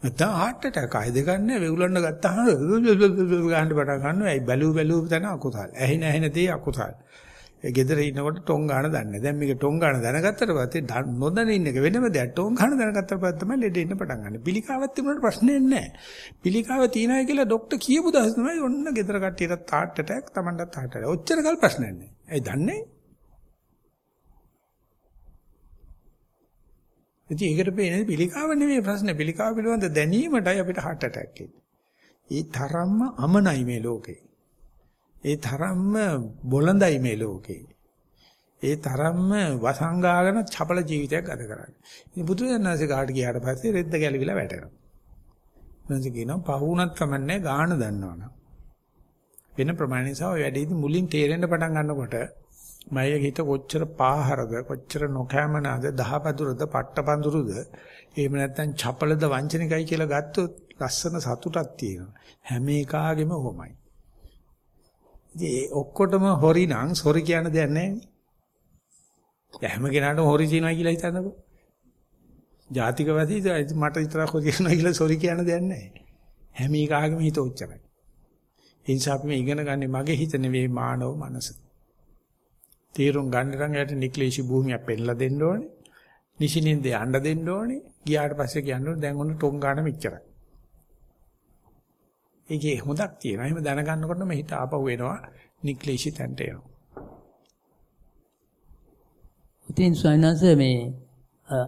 නැත්නම් heart attack ආයෙ දෙකක් නෑ වෙගුලන්න ගත්තාම ගහන්න පටන් ගන්නවා. ඒ බැලු බැලු තන අකුසල්. ඇහෙන ඇහෙන දේ අකුසල්. ඒ gedara ඉන්නකොට ටොං ගන්න දන්නේ. දැන් මේක ටොං ගන්න දැනගත්තට පස්සේ නොදැන ඉන්න එක වෙනම දෙයක්. ටොං ගන්න දැනගත්තට පස්සේ තමයි ලෙඩ ඉන්න පටන් ගන්න. පිළිකාවක් තිබුණාට ප්‍රශ්නයක් නෑ. පිළිකාව තියනයි කියලා ડોක්ටර් කියපු දවස් තමයි ඔන්න gedara කට්ටියටත් heart attack Tamanටත් heart attack. ඔච්චර කල් ප්‍රශ්නයක් නෑ. ඒ දන්නේ ඉතින් ඒකට පේන්නේ පිළිකාව නෙමෙයි ප්‍රශ්නේ. පිළිකාව පිළිබඳ දැනීමටයි අපිට heart attack එන්නේ. ඒ තරම්ම අමනයි මේ ලෝකේ. ඒ තරම්ම බොළඳයි මේ ලෝකේ. ඒ තරම්ම වසංගාගෙන චපල ජීවිතයක් ගත කරන්නේ. ඉතින් බුදුරජාණන්සේ කාට ගියාට පස්සේ රෙද්ද ගැලවිලා වැටෙනවා. ඊට කියනවා පහුණත් කමන්නේ ගාන දන්නවනම්. වෙන ප්‍රමාණ නිසා ඔය වැඩේදී මුලින් තේරෙන්න පටන් ගන්නකොට මයේ හිත කොච්චර පාහරද කොච්චර නොකෑමනාද දහපදුරද පට්ටපඳුරුද එහෙම නැත්නම් චපලද වංචනිකයි කියලා ගත්තොත් ලස්සන සතුටක් තියෙනවා හැම එකාගෙම ඔහොමයි ඉතින් ඔක්කොටම හොරි නම් සොරි කියන දෙයක් නැහැ හැම කෙනාටම හොරි කියනවා කියලා හිතන්නකෝ ජාතිකවාදී මට විතරක් හොරි කියනවා කියලා සොරි කියන දෙයක් නැහැ හැම එකාගෙම හිත ඔච්චරයි ඒ නිසා අපි මේ ඉගෙන ගන්නේ මගේ හිත නෙවෙයි මානව මනස තීරුම් ගන්න නම් යට නික්ලේශී භූමියක් පෙන්ලා දෙන්න ඕනේ. නිසිනින්ද යන්න දෙන්න ඕනේ. ගියාට පස්සේ කියන්නේ දැන් ඔන්න ටොං ගන්න මෙච්චරයි. ඒකේ හොඳක් තියෙනවා. එහෙම දැනගන්නකොටම හිත ආපහු එනවා නික්ලේශී තැනට එනවා. ඉතින් සයනස මේ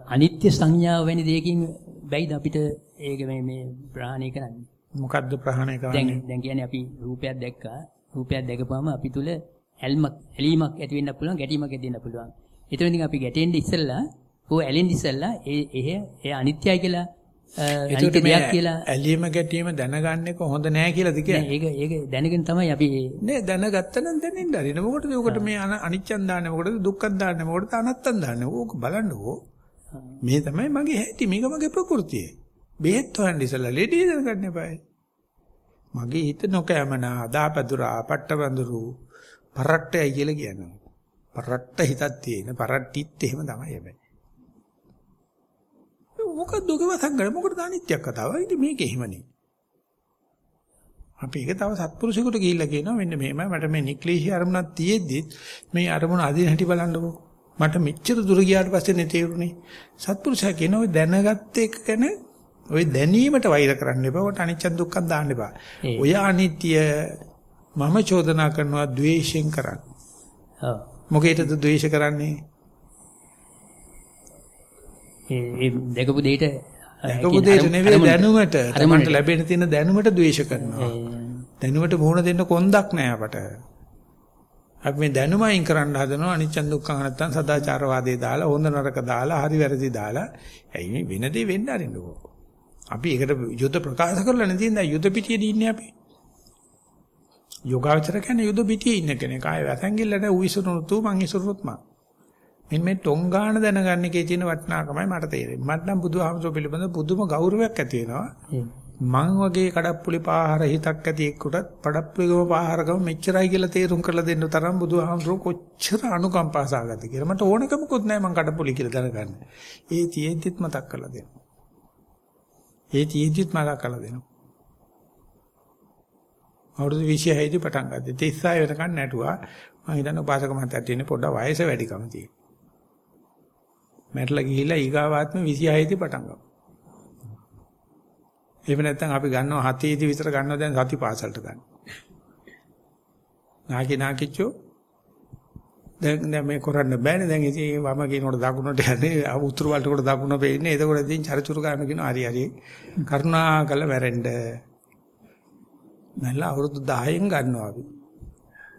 අනිත්‍ය සංඥාව වැනි දෙයකින් බැයිද අපිට ඒක මේ මේ ප්‍රහාණය කරන්නේ? මොකද්ද ප්‍රහාණය කරන්නේ? දැන් දැන් කියන්නේ අපි රූපයක් දැක්කා. රූපයක් දැකපුවම අපි තුල ඇල්මක් ඇලීමක් ඇති වෙන්න පුළුවන් ගැටීමක් ඇති වෙන්න පුළුවන්. ඒතර ඉතින් අපි ගැටෙන්න ඉස්සෙල්ලා ඕ ඇලෙන්න ඉස්සෙල්ලා ඒ එහෙ ඒ අනිත්‍යයි කියලා අනිත්‍ය දෙයක් කියලා ඇලීම ගැටීම දැනගන්න එක හොඳ නෑ කියලාද කියන්නේ? ඒක ඒක දැනගෙන තමයි අපි නේ දැනගත්ත නම් දැනෙන්න හරින. මොකටද උකට මේ අනිච්චන් දාන්නේ මොකටද දුක්ඛන් දාන්නේ මොකටද අනත්තන් දාන්නේ? ඕක බලන්නකෝ. මේ තමයි මගේ හැටි මේක මගේ ප්‍රകൃතිය. බෙහෙත් හොයන්න ඉස්සලා ලෙඩේ දැනගන්න එපායි. මගේ හිත නොකෑමනා දාපදුරා පට්ටබඳුරු පරට්ටයයි කියලා කියනවා. පරට්ට හිතක් තියෙන පරට්ටිත් එහෙම තමයි හැබැයි. මොකද දුකව සංගර මොකටද අනිත්‍යයක් කතාව? ඉතින් මේක එහෙමනේ. අපි ඒක තව සත්පුරුෂයෙකුට ගිහිල්ලා කියනවා මෙන්න මෙහෙමයි මට මේ නික්ලේශී අරමුණක් තියෙද්දි මේ අරමුණ අදින හැටි බලන්නකෝ. මට මෙච්චර දුර ගියාට පස්සේ නේ තේරුනේ. සත්පුරුෂයා කියනවා ඔය දැනගත්ත එක ගැන ඔය දැනීමට වෛර කරන්න එපා. ඔට අනිච්ච දුක්ඛ දාන්න එපා. ඔය අනිත්‍ය මම චෝදනා කරනවා ද්වේෂයෙන් කරන්න. ඔව්. මොකේද ද්වේෂ කරන්නේ? ඒ දෙකපු දෙයට දැකපු දෙයට නෙවෙයි දැනුමට. තමන්ට ලැබෙන තියෙන දැනුමට ද්වේෂ කරනවා. දැනුමට මුහුණ දෙන්න කොන්දක් නෑ අපට. අපි මේ දැනුම අයින් කරන්න හදනවා අනිච්ච දුක්ඛ නැත්තම් සදාචාරවාදී දාලා හොඳ නරක දාලා හරි වැරදි දාලා ඇයි මේ වෙන දේ වෙන්න අරින්නකෝ. අපි ඒකට යුද්ධ ප්‍රකාශ කරලා නැති ඉඳලා යුද්ධ පිටියේදී ඉන්නේ අපි. යෝගාවචර කියන්නේ යුද පිටියේ ඉන්න කෙනෙක්. ආය වැසංගිල්ලට ඌ ඉසුරුනු තු මං ඉසුරුත් මං. මෙන්න මේ ටොංගාන දැනගන්න එකේ තියෙන වටිනාකමයි මට තේරෙන්නේ. මට නම් බුදුහාමුදුරුවෝ පිළිබඳ පුදුම ගෞරවයක් ඇති වෙනවා. මං වගේ කඩප්පුලි පාහර හිතක් ඇති එක්කටත් පඩප්පුලිගම පාහරකම මෙච්චරයි කියලා තේරුම් කරලා දෙන්න තරම් බුදුහාමුදුරුවෝ කොච්චර අනුකම්පා සාගත කියලා මට ඕනකමකුත් නැහැ මං කඩප්පුලි කියලා දැනගන්න. ඒ තියෙද්දිත් මතක් කරලා දෙනවා. ඒ තියෙද්දිත් මතක් කරලා දෙනවා. අවුරුදු 26 දී පටන් ගත්තේ 36 වෙනකන් නැටුවා. මම හිතන්නේ උපාසක මහත්තයාට තියෙන පොඩ්ඩක් වයස වැඩිකම තියෙනවා. මැරලා ගිහිල්ලා ඊගාවාත්ම 26 දී පටන් ගමු. එහෙම නැත්නම් අපි ගන්නවා 7 දී විතර ගන්නවා දැන් සති පාසලට ගන්න. නාකි නාකිච්චෝ. දැන් දැන් මේ කරන්න බෑනේ. දැන් ඉතින් වම කියනකොට දකුණට යන්නේ උතුරු වලට කොට දකුණ වෙන්නේ එතකොට ඉතින් චරිචුරු ගන්න කියනවා හරි හරි. කරුණා කළ මැරෙන්න නැල්ල අවුරුදු 10න් ගන්නවා අපි.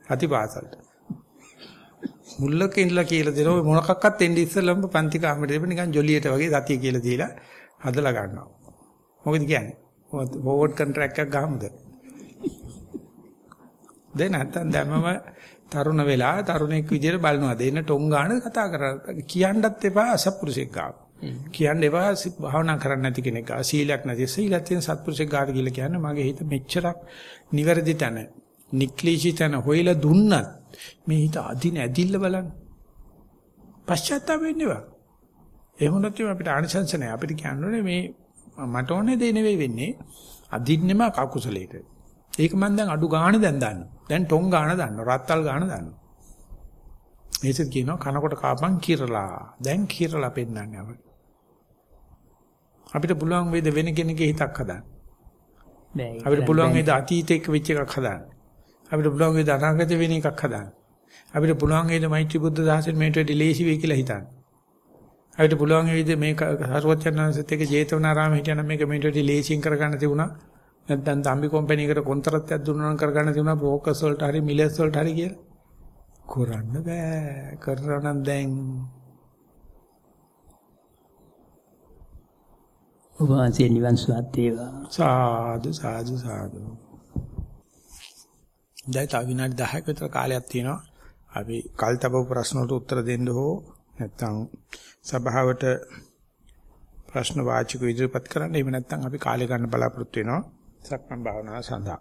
අතිපාසලට මුල්ලක ඉඳලා කියලා දෙනවා. මොනකක්වත් එන්නේ ඉස්සෙල්ලම පන්ති කාමරේ දෙප නිකන් ජොලියට වගේ සතිය කියලා දීලා හදලා ගන්නවා. මොකද කියන්නේ? ෆෝවර්ඩ් කොන්ට්‍රැක්ට් එකක් ගහමුද? දැන් නැත්තම් දැමම තරුණ වෙලා තරුණෙක් විදියට බලනවා. දෙන්න ටොං ගන්න කතා කරා. කියන්නත් එපා අසත්පුරුෂෙක් ගාව. කියන්න එපා භාවනා කරන්න නැති කෙනෙක් ගාව. සීලයක් නැති. සීලයක් තියෙන සත්පුරුෂෙක් ගාවට කියලා කියන්නේ මගේ හිත මෙච්චරක් නිවැරදි තැන නික්ලිෂි තැන හොයලා දුන්නත් මේ හිත අදින ඇදිල්ල බලන්න පශ්චාත්තාප වෙන්න එපා එහෙම නැත්නම් අපිට ආනිසංස නැහැ අපිට කියන්නේ මේ මට ඕනේ දේ නෙවෙයි වෙන්නේ අදින්නෙම කකුසලයට ඒක මම දැන් අඩු ගාණ දැන් දන්නවා. දැන් ටොං ගාණ දන්නවා. රත්තල් ගාණ දන්නවා. මේසෙත් කියනවා කනකොට කාපන් කිරලා. දැන් කිරලා පෙන්නන්නේ අපිට. අපිට පුළුවන් වේද වෙන කෙනෙක්ගේ හිතක් හදන්න. අපිට පුළුවන් වේද අතීතයක වෙච්ච එකක් හදන්න. අපිට පුළුවන් වේද අනාගතේ වෙන එකක් හදන්න. අපිට පුළුවන් වේද මෛත්‍රී බුද්ධ දහසෙන් මේට වැඩි ලේසි වෙයි කියලා හිතන්න. අපිට පුළුවන් වේද මේ සරුවචනාංශත් එක්ක ජේතවනාරාම හිටියනම් මේක මේට වැඩි ලේසියෙන් කරගන්න තිබුණා. නැත්නම් තම්බි කම්පැනි එකට කොන්තරත්යක් දුන්නා නම් කරගන්න තිබුණා බ්‍රෝකර්ස් වලට හරි මිලර්ස් වලට හරි කියලා. කරන්න බෑ. කරනවා නම් දැන් ඔබ වහන්සේ නිවන් සුවත් වේවා. සාදු සාදු සාදු. දැන් තව විනාඩි 10ක විතර කාලයක් තියෙනවා. අපි කල්තබව ප්‍රශ්න වලට උත්තර දෙන්න හෝ නැත්නම් සභාවට ප්‍රශ්න වාචික ඉදිරිපත් කරන්න. එහෙම නැත්නම් අපි කාලය ගන්න බලාපොරොත්තු වෙනවා. සක්මන් භාවනාව සඳහා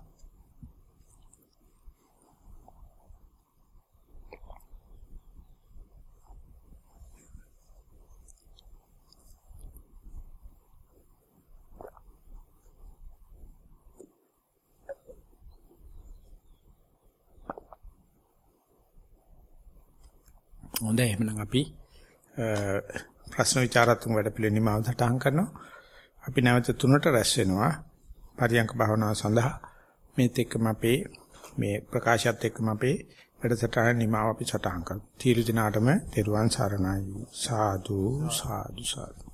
හොඳයි එහෙනම් අපි ප්‍රශ්න විචාරාත්මක වැඩ පිළිවෙල නිමාව සටහන් කරනවා. අපි නැවත තුනට රැස් වෙනවා. පරියංක භාවනාව සඳහා මේත් එක්කම අපේ මේ ප්‍රකාශයත් එක්කම අපේ වැඩසටහන නිමාව අපි සටහන් කරමු. තීරු දිනාටම තෙරුවන් සරණයි. සාදු සාදු සාදු